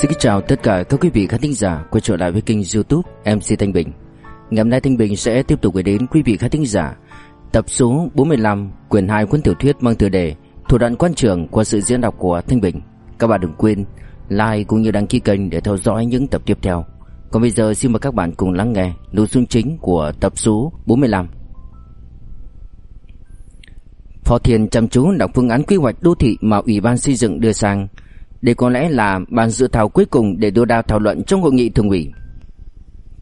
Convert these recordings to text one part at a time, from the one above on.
Xin chào tất cả các quý vị khán thính giả quay trở lại với kênh youtube MC Thanh Bình. Ngày hôm nay Thanh Bình sẽ tiếp tục gửi đến quý vị khán thính giả Tập số 45 quyển 2 cuốn tiểu thuyết mang tựa đề Thủ đoạn quan trường qua sự diễn đọc của Thanh Bình. Các bạn đừng quên like cũng như đăng ký kênh để theo dõi những tập tiếp theo. Còn bây giờ xin mời các bạn cùng lắng nghe nội dung chính của tập số 45 Phó Thiền chăm chú đọc phương án quy hoạch đô thị mà Ủy ban xây dựng đưa sang đây có lẽ là bản dự thảo cuối cùng để đưa ra thảo luận trong hội nghị thường ủy.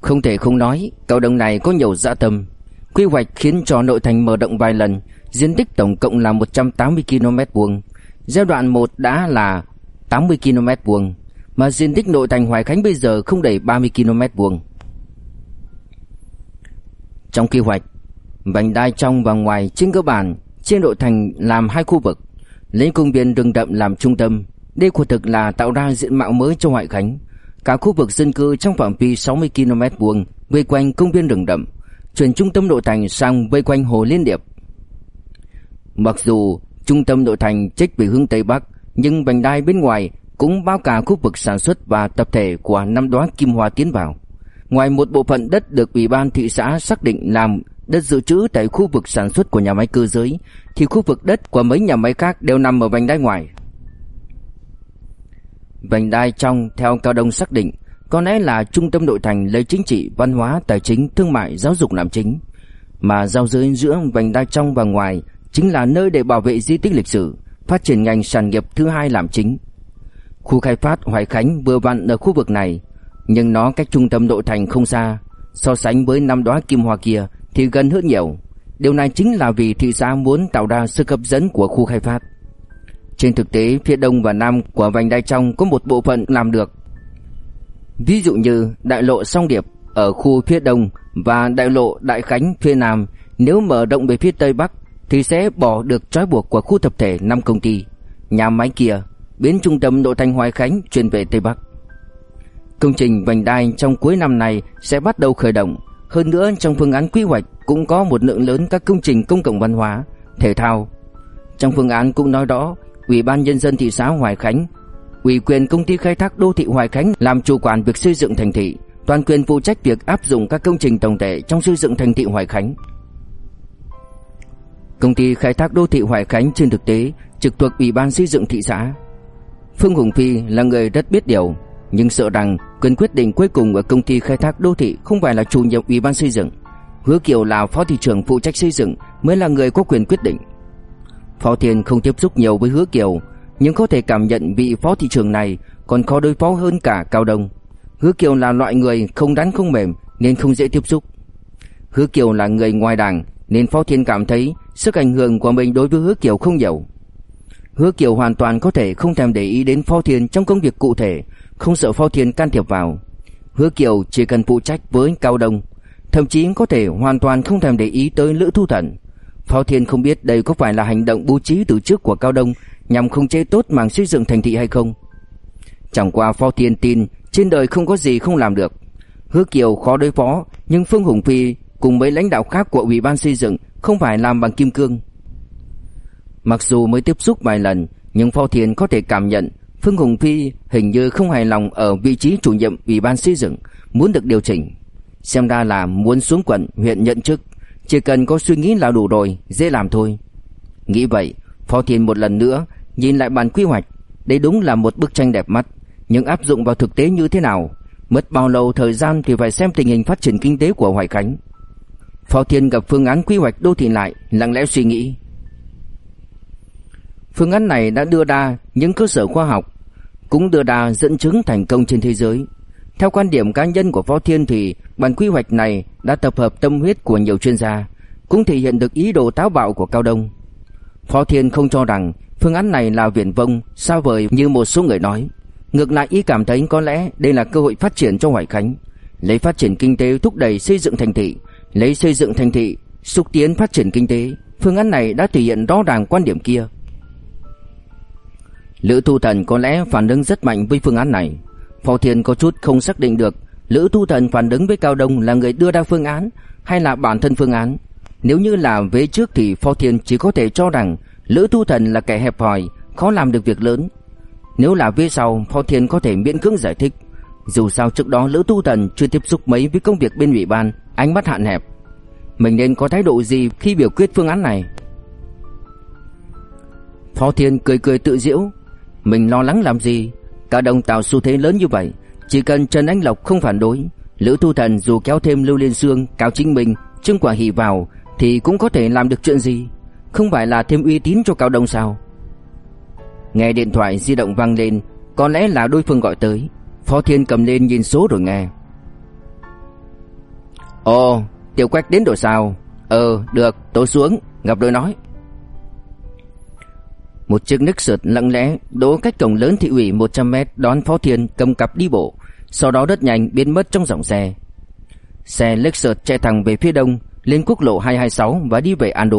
Không thể không nói, cầu đồng này có nhiều dạ tâm. Quy hoạch khiến cho nội thành mở rộng vài lần, diện tích tổng cộng là 180 km vuông. Giai đoạn 1 đã là 80 km vuông, mà diện tích nội thành Hoài Khánh bây giờ không đầy 30 km vuông. Trong quy hoạch, vành đai trong và ngoài trên cơ bản trên nội thành làm hai khu vực, lấy công viên rừng rậm làm trung tâm, đây quả thực là tạo ra diện mạo mới cho Hoài Khánh. Cả khu vực dân cư trong phạm vi 60 km vuông vây quanh công viên rừng rậm, chuyển trung tâm nội thành sang vây quanh hồ Liên Điệp. Mặc dù trung tâm nội thành trích về hướng tây bắc, nhưng vành đai bên ngoài cũng bao cả khu vực sản xuất và tập thể của năm đó kim hoa tiến vào. Ngoài một bộ phận đất được ủy ban thị xã xác định làm đất dự trữ tại khu vực sản xuất của nhà máy cơ giới, thì khu vực đất của mấy nhà máy khác đều nằm ở vành đai ngoài. Vành đai trong theo Cao Đông xác định có lẽ là trung tâm nội thành lấy chính trị, văn hóa, tài chính, thương mại, giáo dục làm chính. Mà giao giới giữa vành đai trong và ngoài chính là nơi để bảo vệ di tích lịch sử, phát triển ngành sản nghiệp thứ hai làm chính. Khu khai phát Hoài Khánh vừa vặn ở khu vực này, nhưng nó cách trung tâm nội thành không xa. So sánh với năm đóa kim hoa kia thì gần hơn nhiều. Điều này chính là vì thị xã muốn tạo ra sức hấp dẫn của khu khai phát. Trên thực tế, phía đông và nam của vành đai trong có một bộ phận làm được. Ví dụ như đại lộ Song Điệp ở khu phía đông và đại lộ Đại Khánh phía nam, nếu mở rộng về phía tây bắc thì sẽ bỏ được trói buộc của khu tập thể năm công ty, nhà máy kia, biến trung tâm nội thành Hoài Khánh chuyển về tây bắc. Công trình vành đai trong cuối năm này sẽ bắt đầu khởi động. Hơn nữa trong phương án quy hoạch cũng có một lượng lớn các công trình công cộng văn hóa, thể thao. Trong phương án cũng nói rõ Ủy ban nhân dân thị xã Hoài Khánh ủy quyền công ty khai thác đô thị Hoài Khánh làm chủ quản việc xây dựng thành thị, toàn quyền phụ trách việc áp dụng các công trình tổng thể trong xây dựng thành thị Hoài Khánh. Công ty khai thác đô thị Hoài Khánh trên thực tế trực thuộc Ủy ban xây dựng thị xã. Phương Hùng Phi là người rất biết điều, nhưng sợ rằng quyền quyết định cuối cùng ở công ty khai thác đô thị không phải là chủ nhiệm Ủy ban xây dựng. Hứa Kiều là phó thị trưởng phụ trách xây dựng mới là người có quyền quyết định. Phó Thiên không tiếp xúc nhiều với Hứa Kiều, nhưng có thể cảm nhận vị phó thị trưởng này còn khó đối phó hơn cả Cao Đông. Hứa Kiều là loại người không đắn không mềm nên không dễ tiếp xúc. Hứa Kiều là người ngoài đảng nên Phó Thiên cảm thấy sức ảnh hưởng của mình đối với Hứa Kiều không nhiều. Hứa Kiều hoàn toàn có thể không thèm để ý đến Phó Thiên trong công việc cụ thể, không sợ Phó Thiên can thiệp vào. Hứa Kiều chỉ cần phụ trách với Cao Đông, thậm chí có thể hoàn toàn không thèm để ý tới Lữ Thu Thần. Phó Thiên không biết đây có phải là hành động bố trí từ trước của Cao Đông nhằm không chế tốt mảng xây dựng thành thị hay không. Chẳng qua Phó Thiên tin trên đời không có gì không làm được. Hứa Kiều khó đối phó, nhưng Phương Hùng Phi cùng mấy lãnh đạo khác của Ủy ban xây dựng không phải làm bằng kim cương. Mặc dù mới tiếp xúc vài lần, nhưng Phó Thiên có thể cảm nhận Phương Hùng Phi hình như không hài lòng ở vị trí chủ nhiệm Ủy ban xây dựng, muốn được điều chỉnh. Xem ra là muốn xuống quận huyện nhận chức. Chỉ cần có suy nghĩ là đủ rồi, dễ làm thôi. Nghĩ vậy, Phó Thiên một lần nữa nhìn lại bản quy hoạch, đây đúng là một bức tranh đẹp mắt, nhưng áp dụng vào thực tế như thế nào, mất bao lâu thời gian thì phải xem tình hình phát triển kinh tế của Hoài Khánh. Phó Thiên gặp phương án quy hoạch đô thị lại, lặng lẽ suy nghĩ. Phương án này đã đưa ra những cơ sở khoa học, cũng đưa ra dẫn chứng thành công trên thế giới. Theo quan điểm cá nhân của Phó Thiên thì bản quy hoạch này đã tập hợp tâm huyết của nhiều chuyên gia, cũng thể hiện được ý đồ táo bạo của Cao Đông. Phó Thiên không cho rằng phương án này là viển vông, xa vời như một số người nói. Ngược lại ý cảm thấy có lẽ đây là cơ hội phát triển cho Hoài Khánh, lấy phát triển kinh tế thúc đẩy xây dựng thành thị, lấy xây dựng thành thị xúc tiến phát triển kinh tế. Phương án này đã thể hiện rõ ràng quan điểm kia. Lữ Thu Thần có lẽ phản ứng rất mạnh với phương án này. Phó Thiên có chút không xác định được Lữ Thu Thần phản ứng với Cao Đông là người đưa ra phương án hay là bản thân phương án. Nếu như là vế trước thì Phó Thiên chỉ có thể cho rằng Lữ Thu Thần là kẻ hẹp hòi, khó làm được việc lớn. Nếu là phía sau Phó Thiên có thể miễn cưỡng giải thích. Dù sao trước đó Lữ Tu Thần chưa tiếp xúc mấy với công việc bên ủy ban Ánh mắt hạn hẹp. Mình nên có thái độ gì khi biểu quyết phương án này? Phó Thiên cười cười tự diễu Mình lo lắng làm gì? Cả đồng tạo xu thế lớn như vậy, Chỉ cần Trần Anh Lộc không phản đối, Lữ thu Thần dù kéo thêm Lưu Liên Sương, Cao Chính Minh, Trương Quả Hỷ vào, Thì cũng có thể làm được chuyện gì? Không phải là thêm uy tín cho Cao Đông sao? Nghe điện thoại di động vang lên, Có lẽ là đối phương gọi tới. Phó Thiên cầm lên nhìn số rồi nghe. Ồ, Tiểu Quách đến rồi sao? Ờ được, tôi xuống, Gặp đôi nói một chiếc Nexus lặng lẽ đỗ cách cổng lớn thị ủy 100 mét đón Phó Thiên cầm cặp đi bộ, sau đó rất nhanh biến mất trong dòng xe. Xe Lexus chạy thẳng về phía đông, lên quốc lộ 226 và đi về Ando.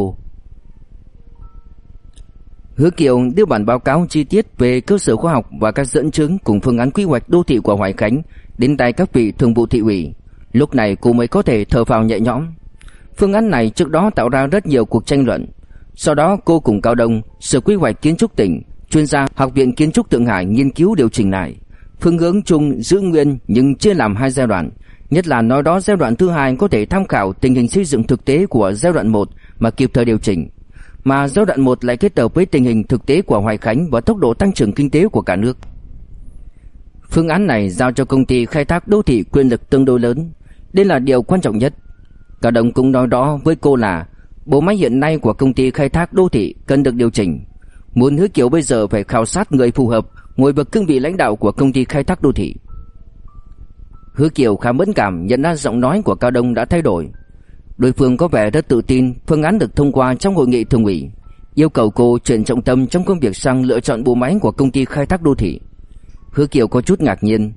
Hứa Kiều đưa bản báo cáo chi tiết về cơ sở khoa học và các dẫn chứng cùng phương án quy hoạch đô thị của Hoài Khánh đến tay các vị thường vụ thị ủy. Lúc này cô mới có thể thở phào nhẹ nhõm. Phương án này trước đó tạo ra rất nhiều cuộc tranh luận, sau đó cô cùng Cao Đông, Sở Quy hoạch Kiến trúc tỉnh, chuyên gia Học viện Kiến trúc Thượng Hải nghiên cứu điều chỉnh lại. Phương hướng chung giữ nguyên nhưng chia làm hai giai đoạn, nhất là nói đó giai đoạn thứ hai có thể tham khảo tình hình xây dựng thực tế của giai đoạn 1 mà kịp thời điều chỉnh. Mà giai đoạn 1 lại kết hợp với tình hình thực tế của Hoài Khánh và tốc độ tăng trưởng kinh tế của cả nước. Phương án này giao cho công ty khai thác đô thị quyền lực tương đối lớn, đây là điều quan trọng nhất. Cao đồng cũng nói đó với cô là Bộ máy hiện nay của công ty khai thác đô thị cần được điều chỉnh. Muốn hứa kiểu bây giờ phải khảo sát người phù hợp ngồi vào cương vị lãnh đạo của công ty khai thác đô thị. Hứa Kiều khá mẫn cảm nhận ra giọng nói của Cao Đông đã thay đổi. Đối phương có vẻ rất tự tin phương án được thông qua trong hội nghị thường ủy, yêu cầu cô chuyển trọng tâm trong công việc sang lựa chọn bộ máy của công ty khai thác đô thị. Hứa Kiều có chút ngạc nhiên.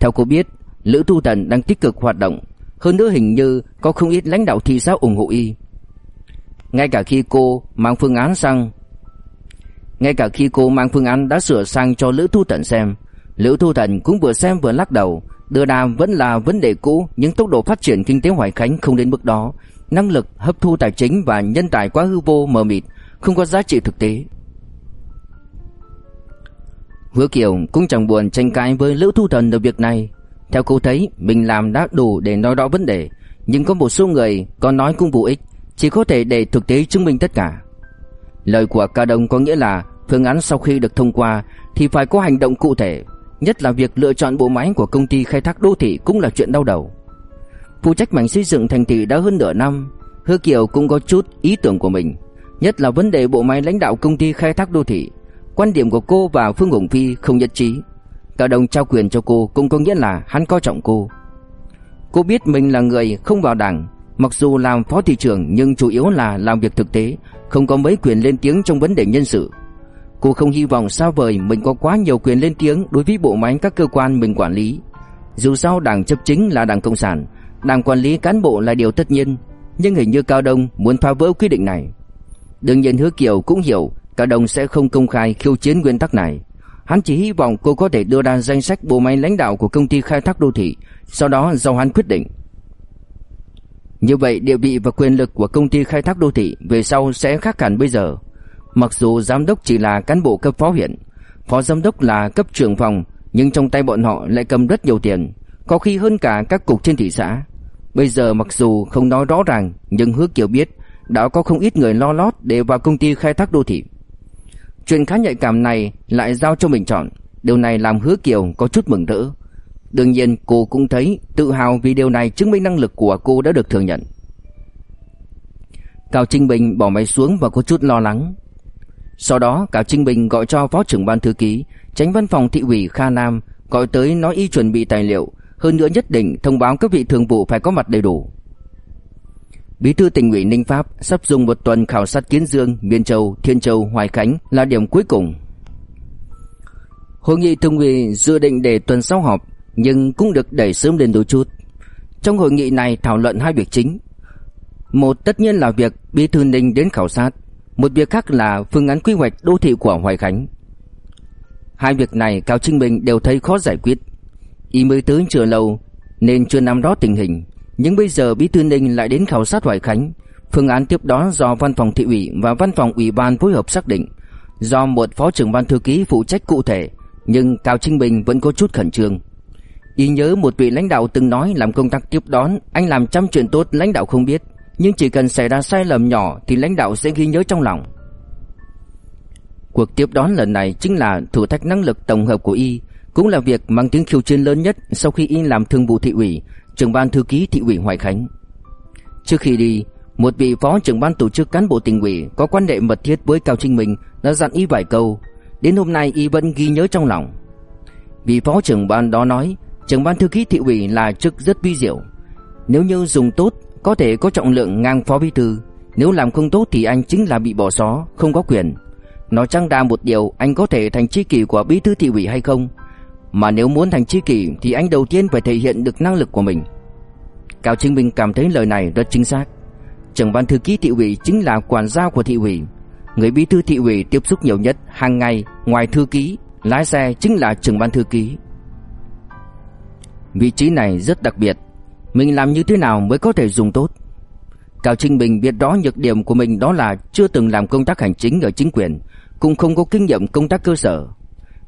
Theo cô biết, Lữ Tu Tần đang tích cực hoạt động, hơn nữa hình như có không ít lãnh đạo thị xã ủng hộ y. Ngay cả khi cô mang phương án sang, Ngay cả khi cô mang phương án đã sửa sang cho Lữ Thu Thần xem, Lữ Thu Thần cũng vừa xem vừa lắc đầu, Đưa đà vẫn là vấn đề cũ, Nhưng tốc độ phát triển kinh tế Hoài Khánh không đến mức đó. Năng lực hấp thu tài chính và nhân tài quá hư vô, mờ mịt, Không có giá trị thực tế. Hứa Kiều cũng chẳng buồn tranh cãi với Lữ Thu Thần ở việc này. Theo cô thấy, mình làm đã đủ để nói rõ vấn đề, Nhưng có một số người có nói cũng vô ích chỉ có thể để thực tế chứng minh tất cả. Lời của Cao Đông có nghĩa là phương án sau khi được thông qua thì phải có hành động cụ thể, nhất là việc lựa chọn bộ máy của công ty khai thác đô thị cũng là chuyện đau đầu. Phụ trách mảnh xây dựng thành thị đã hơn nửa năm, Hứa Kiều cũng có chút ý tưởng của mình, nhất là vấn đề bộ máy lãnh đạo công ty khai thác đô thị. Quan điểm của cô và Phương Hồng Phi không nhất trí. Cao Đông trao quyền cho cô cũng có nghĩa là hắn coi trọng cô. Cô biết mình là người không vào đảng, Mặc dù làm phó thị trưởng nhưng chủ yếu là làm việc thực tế, không có mấy quyền lên tiếng trong vấn đề nhân sự. Cô không hy vọng sao vời mình có quá nhiều quyền lên tiếng đối với bộ máy các cơ quan mình quản lý. Dù sao đảng chấp chính là đảng Cộng sản, đảng quản lý cán bộ là điều tất nhiên, nhưng hình như Cao Đông muốn phá vỡ quy định này. Đương nhiên Hứa Kiều cũng hiểu Cao Đông sẽ không công khai khiêu chiến nguyên tắc này. Hắn chỉ hy vọng cô có thể đưa ra danh sách bộ máy lãnh đạo của công ty khai thác đô thị, sau đó do hắn quyết định. Như vậy địa vị và quyền lực của công ty khai thác đô thị về sau sẽ khác hẳn bây giờ. Mặc dù giám đốc chỉ là cán bộ cấp phó huyện, phó giám đốc là cấp trưởng phòng, nhưng trong tay bọn họ lại cầm rất nhiều tiền, có khi hơn cả các cục trên thị xã. Bây giờ mặc dù không nói rõ ràng, nhưng Hứa Kiều biết đã có không ít người lo lót để vào công ty khai thác đô thị. Chuyện khá nhạy cảm này lại giao cho mình chọn, điều này làm Hứa Kiều có chút mừng rỡ. Đương nhiên cô cũng thấy tự hào vì điều này chứng minh năng lực của cô đã được thừa nhận. Cao Trinh Bình bỏ máy xuống và có chút lo lắng. Sau đó Cao Trinh Bình gọi cho phó trưởng ban thư ký, tránh văn phòng thị ủy Kha Nam, gọi tới nói y chuẩn bị tài liệu, hơn nữa nhất định thông báo các vị thường vụ phải có mặt đầy đủ. Bí thư tỉnh ủy Ninh Pháp sắp dùng một tuần khảo sát Kiến Dương, Miên Châu, Thiên Châu, Hoài Khánh là điểm cuối cùng. Hội nghị thường ủy dự định để tuần sau họp, nhưng cũng được đẩy sớm lên đôi chút. Trong hội nghị này thảo luận hai việc chính. Một tất nhiên là việc Bí thư Ninh đến khảo sát, một việc khác là phương án quy hoạch đô thị của Hoài Khánh. Hai việc này Cao Trinh Bình đều thấy khó giải quyết. Y mới tới chưa lâu nên chưa nắm rõ tình hình, nhưng bây giờ Bí thư Ninh lại đến khảo sát Hoài Khánh. Phương án tiếp đó do văn phòng thị ủy và văn phòng ủy ban phối hợp xác định, do một phó trưởng ban thư ký phụ trách cụ thể, Nhưng Cao Trinh Bình vẫn có chút khẩn trương Y nhớ một vị lãnh đạo từng nói làm công tác tiếp đón. Anh làm trăm chuyện tốt, lãnh đạo không biết. Nhưng chỉ cần xảy ra sai lầm nhỏ Thì lãnh đạo sẽ ghi nhớ trong lòng. Cuộc tiếp đón lần này chính là thử thách năng lực tổng hợp của Y, Cũng là việc mang tiếng khiêu chiến lớn nhất Sau khi Y làm thương vụ thị ủy, trưởng ban thư ký thị ủy Hoài Khánh. Trước khi đi, Một vị phó trưởng ban tổ chức cán bộ tỉnh ủy Có quan hệ mật thiết với Cao Trinh Minh Đã dặn Y vài câu. Đến hôm nay Y vẫn ghi nhớ trong lòng. Vị phó trưởng ban đó nói trưởng ban thư ký thị ủy là chức rất vi diệu. Nếu như dùng tốt, có thể có trọng lượng ngang phó bí thư. Nếu làm không tốt thì anh chính là bị bỏ xó, không có quyền. Nó chẳng đa một điều anh có thể thành tri kỷ của bí thư thị ủy hay không. Mà nếu muốn thành tri kỷ thì anh đầu tiên phải thể hiện được năng lực của mình. Cao Trinh Minh cảm thấy lời này rất chính xác. Trưởng ban thư ký thị ủy chính là quản gia của thị ủy. Người bí thư thị ủy tiếp xúc nhiều nhất hàng ngày ngoài thư ký, lái xe chính là trưởng ban thư ký. Vị trí này rất đặc biệt. Mình làm như thế nào mới có thể dùng tốt? Cao Trinh Bình biết rõ nhược điểm của mình đó là Chưa từng làm công tác hành chính ở chính quyền, Cũng không có kinh nghiệm công tác cơ sở.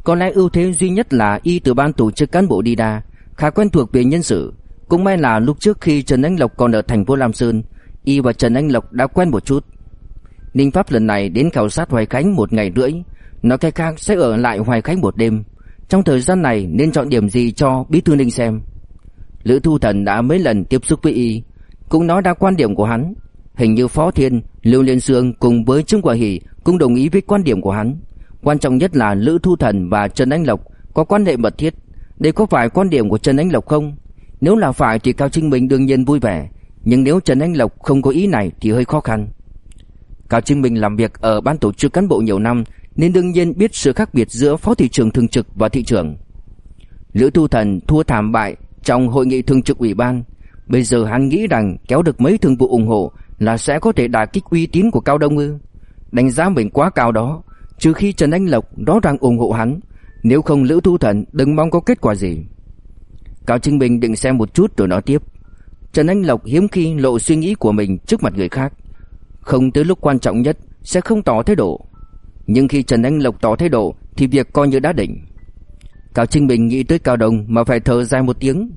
Có lẽ ưu thế duy nhất là Y từ ban tổ chức cán bộ đi đa Khá quen thuộc về nhân sự. Cũng may là lúc trước khi Trần Anh Lộc còn ở thành phố Lam Sơn, Y và Trần Anh Lộc đã quen một chút. Ninh Pháp lần này đến khảo sát Hoài Khánh một ngày rưỡi. Nói cách khác sẽ ở lại Hoài Khánh một đêm trong thời gian này nên chọn điểm gì cho Bí thư Ninh xem? Lữ Thu Thần đã mấy lần tiếp xúc với y Cũng nói ra quan điểm của hắn. Hình như Phó Thiên, Lưu Liên Sương cùng với Trương Quả Hỷ cũng đồng ý với quan điểm của hắn. Quan trọng nhất là Lữ Thu Thần và Trần Anh Lộc có quan hệ mật thiết. Đây có phải quan điểm của Trần Anh Lộc không? Nếu là phải thì Cao Trinh Minh đương nhiên vui vẻ Nhưng nếu Trần Anh Lộc không có ý này thì hơi khó khăn. Cao Trinh Minh làm việc ở ban tổ chức cán bộ nhiều năm nên đương nhiên biết sự khác biệt giữa phó thị trưởng thường trực và thị trưởng. Lữ Thu Thần thua thảm bại trong hội nghị thường trực ủy ban, bây giờ hắn nghĩ rằng kéo được mấy thường vụ ủng hộ là sẽ có thể đả kích uy tín của Cao Đông ư? Đánh giá mình quá cao đó, trừ khi Trần Anh Lộc rõ ràng ủng hộ hắn, nếu không Lữ Thu Thần đừng mong có kết quả gì. Cao Trinh Bình định xem một chút rồi nói tiếp. Trần Anh Lộc hiếm khi lộ suy nghĩ của mình trước mặt người khác, không tới lúc quan trọng nhất sẽ không tỏ thái độ. Nhưng khi Trần Anh Lộc tỏ thái độ, Thì việc coi như đã định. Cao Trinh Bình nghĩ tới Cao đồng Mà phải thở dài một tiếng.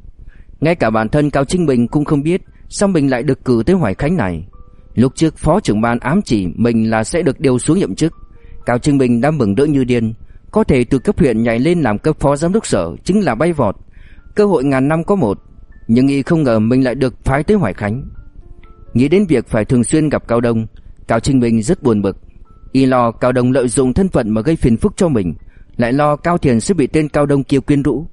Ngay cả bản thân Cao Trinh Bình cũng không biết Sao mình lại được cử tới Hoài Khánh này. Lúc trước phó trưởng ban ám chỉ Mình là sẽ được điều xuống nhậm chức. Cao Trinh Bình đã mừng đỡ như điên. Có thể từ cấp huyện nhảy lên làm cấp phó giám đốc sở Chính là bay vọt. Cơ hội ngàn năm có một, Nhưng y không ngờ mình lại được phái tới Hoài Khánh. Nghĩ đến việc phải thường xuyên gặp Cao Đông, Cao Trinh Bình rất buồn bực. Y lo Cao Đông lợi dụng thân phận mà gây phiền phức cho mình, Lại lo Cao Thiền sẽ bị tên Cao Đông kia quyến rũ.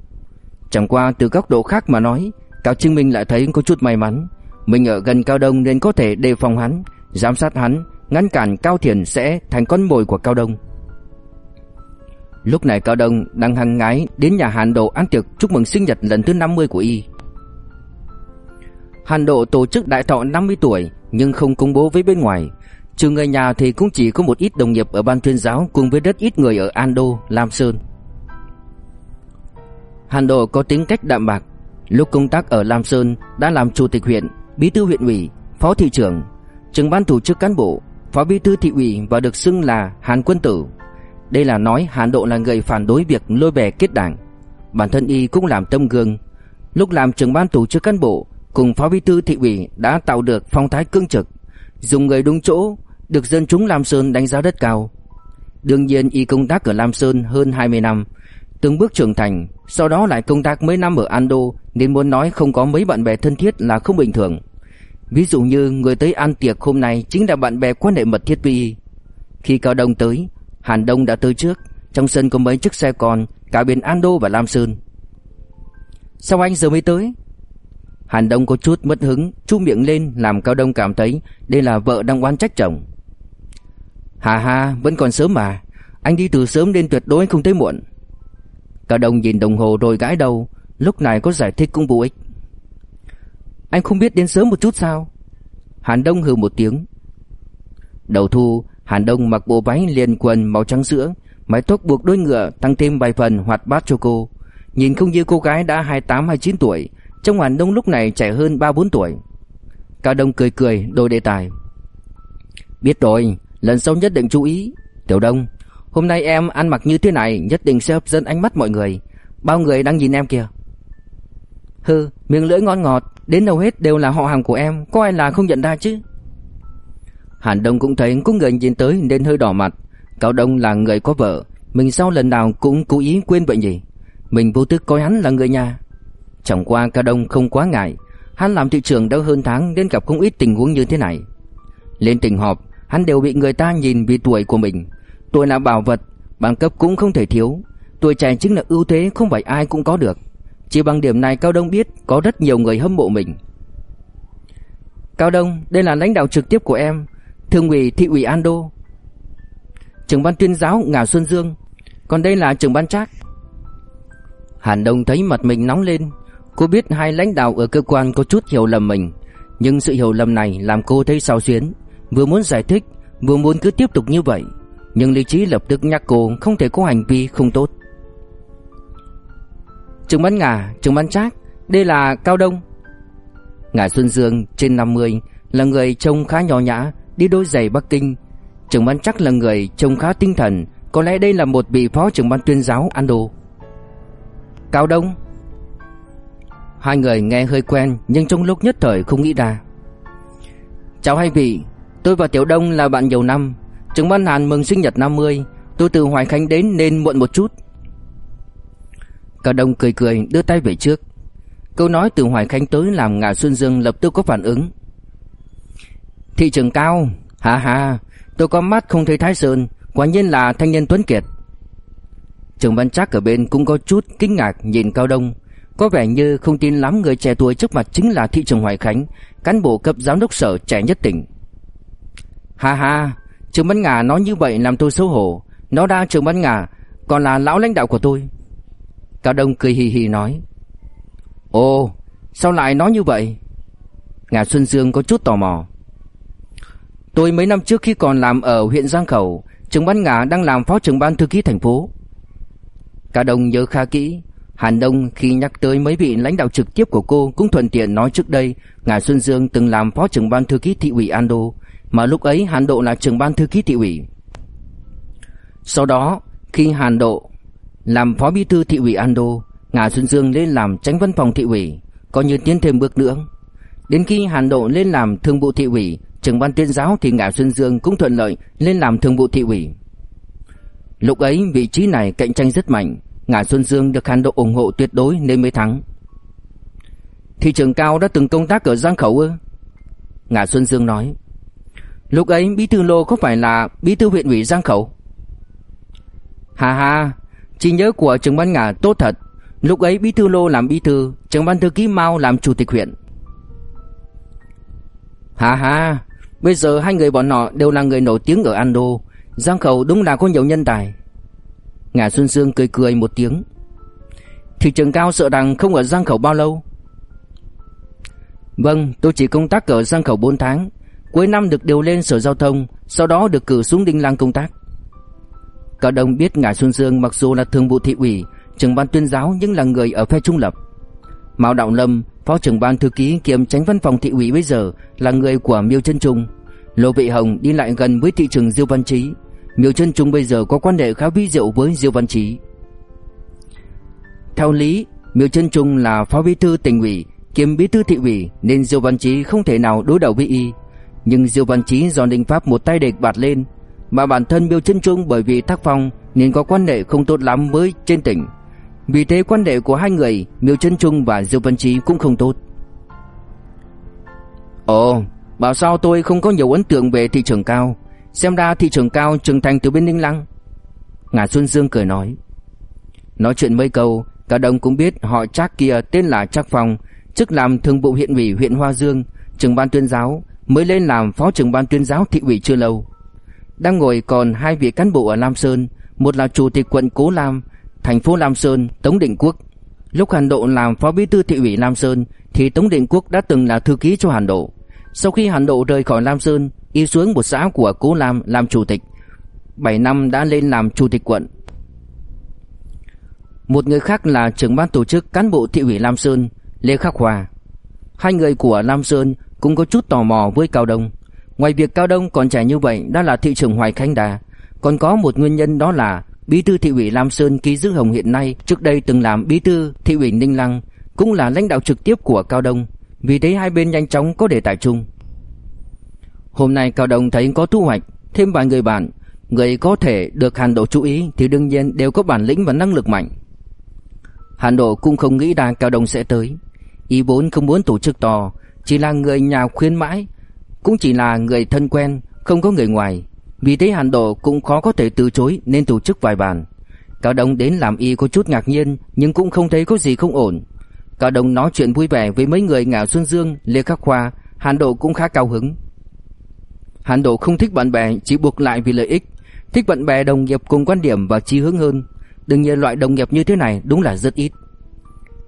Chẳng qua từ góc độ khác mà nói, Cao Trinh Minh lại thấy có chút may mắn. Mình ở gần Cao Đông nên có thể đề phòng hắn, Giám sát hắn, Ngăn cản Cao Thiền sẽ thành con mồi của Cao Đông. Lúc này Cao Đông đang hăng ngái Đến nhà Hàn Độ ăn tiệc chúc mừng sinh nhật lần thứ 50 của Y. Hàn Độ tổ chức đại thọ 50 tuổi, Nhưng không công bố với bên ngoài. Trừ người nhà thì cũng chỉ có một ít đồng nghiệp ở ban tuyên giáo cùng với rất ít người ở Ando, Lam Sơn. Hàn Độ có tính cách đạm bạc, lúc công tác ở Lam Sơn đã làm chủ tịch huyện, bí thư huyện ủy, phó thị trưởng, trưởng ban tổ chức cán bộ, phó bí thư thị ủy và được xưng là Hàn Quân Tử. Đây là nói Hàn Độ là người phản đối việc lôi bè kết đảng. Bản thân y cũng làm tâm gương. Lúc làm trưởng ban tổ chức cán bộ cùng phó bí thư thị ủy đã tạo được phong thái cương trực, dùng người đúng chỗ, được dân chúng Lam Sơn đánh giá rất cao. Đương nhiên y công tác ở Lam Sơn hơn 20 năm, từng bước trưởng thành, sau đó lại công tác mấy năm ở Ando nên muốn nói không có mấy bạn bè thân thiết là không bình thường. Ví dụ như người tới ăn tiệc hôm nay chính là bạn bè quan hệ mật thiết với y. Khi Cao Đông tới, Hàn Đông đã tới trước, trong sân có mấy chiếc xe con, cả bên Ando và Lam Sơn. Sao anh giờ mới tới? Hàn Đông có chút mất hứng, chu miệng lên làm Cao Đông cảm thấy đây là vợ đang oán trách chồng. Hà hà, vẫn còn sớm mà, anh đi từ sớm nên tuyệt đối không tới muộn. Cao Đông nhìn đồng hồ rồi gãi đầu, lúc này có giải thích cũng vô ích. Anh không biết đến sớm một chút sao? Hàn Đông hừ một tiếng. Đầu thu, Hàn Đông mặc bộ váy liền quần màu trắng sữa, mái tóc buộc đuôi ngựa tăng thêm vài phần hoạt bát cho cô. Nhìn không như cô gái đã 28-29 tuổi, trong Hàn Đông lúc này trẻ hơn 3-4 tuổi Cao Đông cười cười đổi đề tài Biết rồi Lần sau nhất định chú ý. Tiểu Đông Hôm nay em ăn mặc như thế này nhất định sẽ hấp dẫn ánh mắt mọi người. Bao người đang nhìn em kìa. Hừ, miệng lưỡi ngon ngọt Đến đâu hết đều là họ hàng của em Có ai là không nhận ra chứ? Hàn Đông cũng thấy có người nhìn tới nên hơi đỏ mặt. Cao Đông là người có vợ Mình sau lần nào cũng cố ý quên vậy nhỉ? Mình vô thức coi hắn là người nhà. Chẳng qua Cao Đông không quá ngại Hắn làm thị trường đã hơn tháng Nên gặp không ít tình huống như thế này. Lên tình họp Hắn đều bị người ta nhìn vì tuổi của mình. Tuổi là bảo vật, Bằng cấp cũng không thể thiếu. Tuổi trẻ chính là ưu thế, không phải ai cũng có được. Chỉ bằng điểm này Cao Đông biết Có rất nhiều người hâm mộ mình. Cao Đông, Đây là lãnh đạo trực tiếp của em Thường ủy thị ủy Ando Trưởng ban tuyên giáo Ngà Xuân Dương. Còn đây là trưởng ban trác. Hàn Đông thấy mặt mình nóng lên. Cô biết hai lãnh đạo ở cơ quan có chút hiểu lầm mình. Nhưng sự hiểu lầm này làm cô thấy sao xuyến. Vừa muốn giải thích Vừa muốn cứ tiếp tục như vậy Nhưng lý trí lập tức nhắc cô không thể có hành vi không tốt. Trường Ban Ngà, Trường Ban Trác Đây là Cao Đông. Ngà Xuân Dương trên 50 Là người trông khá nhỏ nhã Đi đôi giày Bắc Kinh. Trường Ban chắc là người trông khá tinh thần Có lẽ đây là một vị phó trưởng ban tuyên giáo Ando Cao Đông. Hai người nghe hơi quen Nhưng trong lúc nhất thời không nghĩ ra. Chào hai vị. Tôi và Tiểu Đông là bạn nhiều năm. Trứng ban Hàn mừng sinh nhật 50 Tôi từ Hoài Khánh đến nên muộn một chút. Cao Đông cười cười, đưa tay về trước. Câu nói từ Hoài Khánh tới làm Ngà Xuân Dương lập tức có phản ứng. Thị trường cao. Hà hà Tôi có mắt không thấy Thái Sơn. Quả nhiên là thanh niên Tuấn Kiệt. Trường Văn Trác ở bên cũng có chút kinh ngạc nhìn Cao Đông. Có vẻ như không tin lắm người trẻ tuổi trước mặt chính là thị trường Hoài Khánh, Cán bộ cấp giám đốc sở trẻ nhất tỉnh. Ha ha, Trương Bất Ngà nói như vậy làm tôi xấu hổ. Nó đang Trương Bất Ngà Còn là lão lãnh đạo của tôi. Cao Đông cười hì hì nói. Ồ sao lại nói như vậy? Ngà Xuân Dương có chút tò mò. Tôi mấy năm trước khi còn làm ở huyện Giang Khẩu Trương Bất Ngà đang làm phó trưởng ban thư ký thành phố. Cao Đông nhớ khá kỹ Hàn Đông khi nhắc tới mấy vị lãnh đạo trực tiếp của cô Cũng thuận tiện nói trước đây Ngà Xuân Dương từng làm phó trưởng ban thư ký thị ủy Ando mà lúc ấy Hàn Độ là trưởng ban thư ký thị ủy Sau đó khi Hàn Độ làm phó bí thư thị ủy Ando, Ngà Xuân Dương lên làm tránh văn phòng thị ủy, coi như tiến thêm bước nữa. Đến khi Hàn Độ lên làm thường vụ thị ủy, trưởng ban tuyên giáo thì Ngà Xuân Dương cũng thuận lợi lên làm thường vụ thị ủy. Lúc ấy vị trí này cạnh tranh rất mạnh, Ngà Xuân Dương được Hàn Độ ủng hộ tuyệt đối nên mới thắng. Thị trưởng Cao đã từng công tác ở Giang Khẩu ư? Ngà Xuân Dương nói. Lúc ấy Bí thư Lô có phải là Bí thư huyện ủy Giang Khẩu? Hà hà, Trí nhớ của trường văn ngà tốt thật. Lúc ấy bí thư Lô làm bí thư trường văn thư ký Mao làm chủ tịch huyện. Hà hà Bây giờ hai người bọn họ đều là người nổi tiếng ở Ando. Giang Khẩu đúng là có nhiều nhân tài. Ngà Xuân Sương cười cười một tiếng. Thị trường cao sợ rằng không ở Giang Khẩu bao lâu. Vâng tôi chỉ công tác ở Giang Khẩu 4 tháng. Cuối năm được điều lên sở giao thông Sau đó được cử xuống Đinh Lăng công tác Cao Đông biết Ngài Xuân Dương mặc dù là thường vụ thị ủy, trưởng ban tuyên giáo nhưng là người ở phe trung lập. Mao Đạo Lâm, phó trưởng ban thư ký kiêm tránh văn phòng thị ủy bây giờ là người của Miêu Chân Trung. Lô Vị Hồng đi lại gần với thị trường Diêu Văn Chí. Miêu Chân Trung bây giờ có quan hệ khá vi diệu với Diêu Văn Chí. Theo lý, Miêu Chân Trung là phó bí thư tỉnh ủy kiêm bí thư thị ủy nên Diêu Văn Chí không thể nào đối đầu với y. Nhưng Diêu Văn Chí do Đinh Pháp một tay địch bạt lên, mà bản thân Miêu Trân Trung bởi vì tác phong nên có quan hệ không tốt lắm với trên tỉnh. Vì thế quan hệ của hai người, Miêu Trân Trung và Diêu Văn Chí cũng không tốt. Ồ, bảo sao tôi không có nhiều ấn tượng về thị trường cao, xem ra thị trường cao trưởng thành từ bên Ninh Lăng. Ngà Xuân Dương cười nói. Nói chuyện mấy câu, cả đồng cũng biết họ Trác kia tên là Trác Phong, chức làm thường vụ huyện ủy huyện Hoa Dương, trưởng ban tuyên giáo, mới lên làm phó trưởng ban tuyên giáo thị ủy chưa lâu. Đang ngồi còn hai vị cán bộ ở Lam Sơn, một là chủ tịch quận Cố Lam, thành phố Lam Sơn, Tống Định Quốc. Lúc Hàn Độ làm phó bí thư thị ủy Lam Sơn thì Tống Định Quốc đã từng là thư ký cho Hàn Độ. Sau khi Hàn Độ rời khỏi Lam Sơn, y xuống một xã của Cố Lam làm chủ tịch. 7 năm đã lên làm chủ tịch quận. Một người khác là trưởng ban tổ chức cán bộ thị ủy Lam Sơn, Lê Khắc Hòa. Hai người của Lam Sơn cũng có chút tò mò với Cao Đông. Ngoài việc Cao Đông còn trẻ như vậy đã là thị trưởng Hoài Khánh Đà, Còn có một nguyên nhân đó là Bí thư thị ủy Lam Sơn Ký Dư Hồng hiện nay trước đây từng làm bí thư thị ủy Ninh Lăng, cũng là lãnh đạo trực tiếp của Cao Đông, vì thế hai bên nhanh chóng có đề tài chung. Hôm nay Cao Đông thấy có thu hoạch, thêm vài người bạn, người có thể được Hàn Độ chú ý thì đương nhiên đều có bản lĩnh và năng lực mạnh. Hàn Độ cũng không nghĩ rằng Cao Đông sẽ tới, ý vốn không muốn tổ chức to, chỉ là người nhà khuyên mãi, cũng chỉ là người thân quen, không có người ngoài. Vì thế Hàn Độ cũng khó có thể từ chối nên tổ chức vài bàn. Cao Đông đến làm y có chút ngạc nhiên nhưng cũng không thấy có gì không ổn. Cao Đông nói chuyện vui vẻ với mấy người ngạo Xuân Dương, Lê Khắc Khoa, Hàn Độ cũng khá cao hứng. Hàn Độ không thích bạn bè chỉ buộc lại vì lợi ích, thích bạn bè đồng nghiệp cùng quan điểm và chí hướng hơn. Đương nhiên loại đồng nghiệp như thế này đúng là rất ít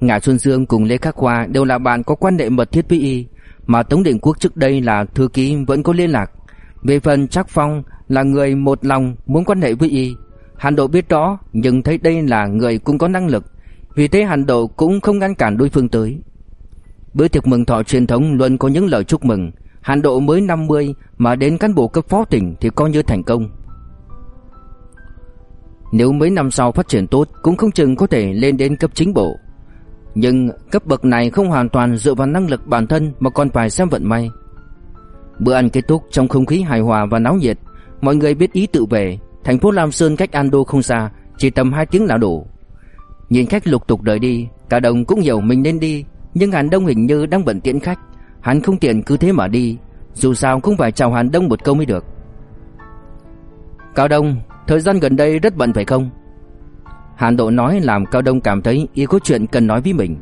ngài Xuân Dương cùng Lê Khắc Khoa đều là bạn có quan hệ mật thiết với y, mà Tống Định Quốc trước đây là thư ký vẫn có liên lạc. Về phần Trác Phong là người một lòng muốn quan hệ với y, Hàn Độ biết rõ nhưng thấy đây là người cũng có năng lực, vì thế Hàn Độ cũng không ngăn cản đối phương tới. Bữa tiệc mừng thọ truyền thống luôn có những lời chúc mừng, Hàn Độ mới 50 mà đến cán bộ cấp phó tỉnh thì coi như thành công. Nếu mấy năm sau phát triển tốt cũng không chừng có thể lên đến cấp chính bộ. Nhưng cấp bậc này không hoàn toàn dựa vào năng lực bản thân mà còn phải xem vận may. Bữa ăn kết thúc trong không khí hài hòa và náo nhiệt, mọi người biết ý tự về, thành phố Lam Sơn cách Ando không xa, chỉ tầm 2 tiếng là đủ. Nhìn khách lục tục rời đi, cả đồng cũng hiểu mình nên đi, nhưng Hàn Đông hình như đang bận tiễn khách, hắn không tiện cứ thế mà đi, dù sao cũng phải chào Hàn Đông một câu mới được. Cao Đông, thời gian gần đây rất bận phải không? Hàn Độ nói làm Cao Đông cảm thấy y có chuyện cần nói với mình.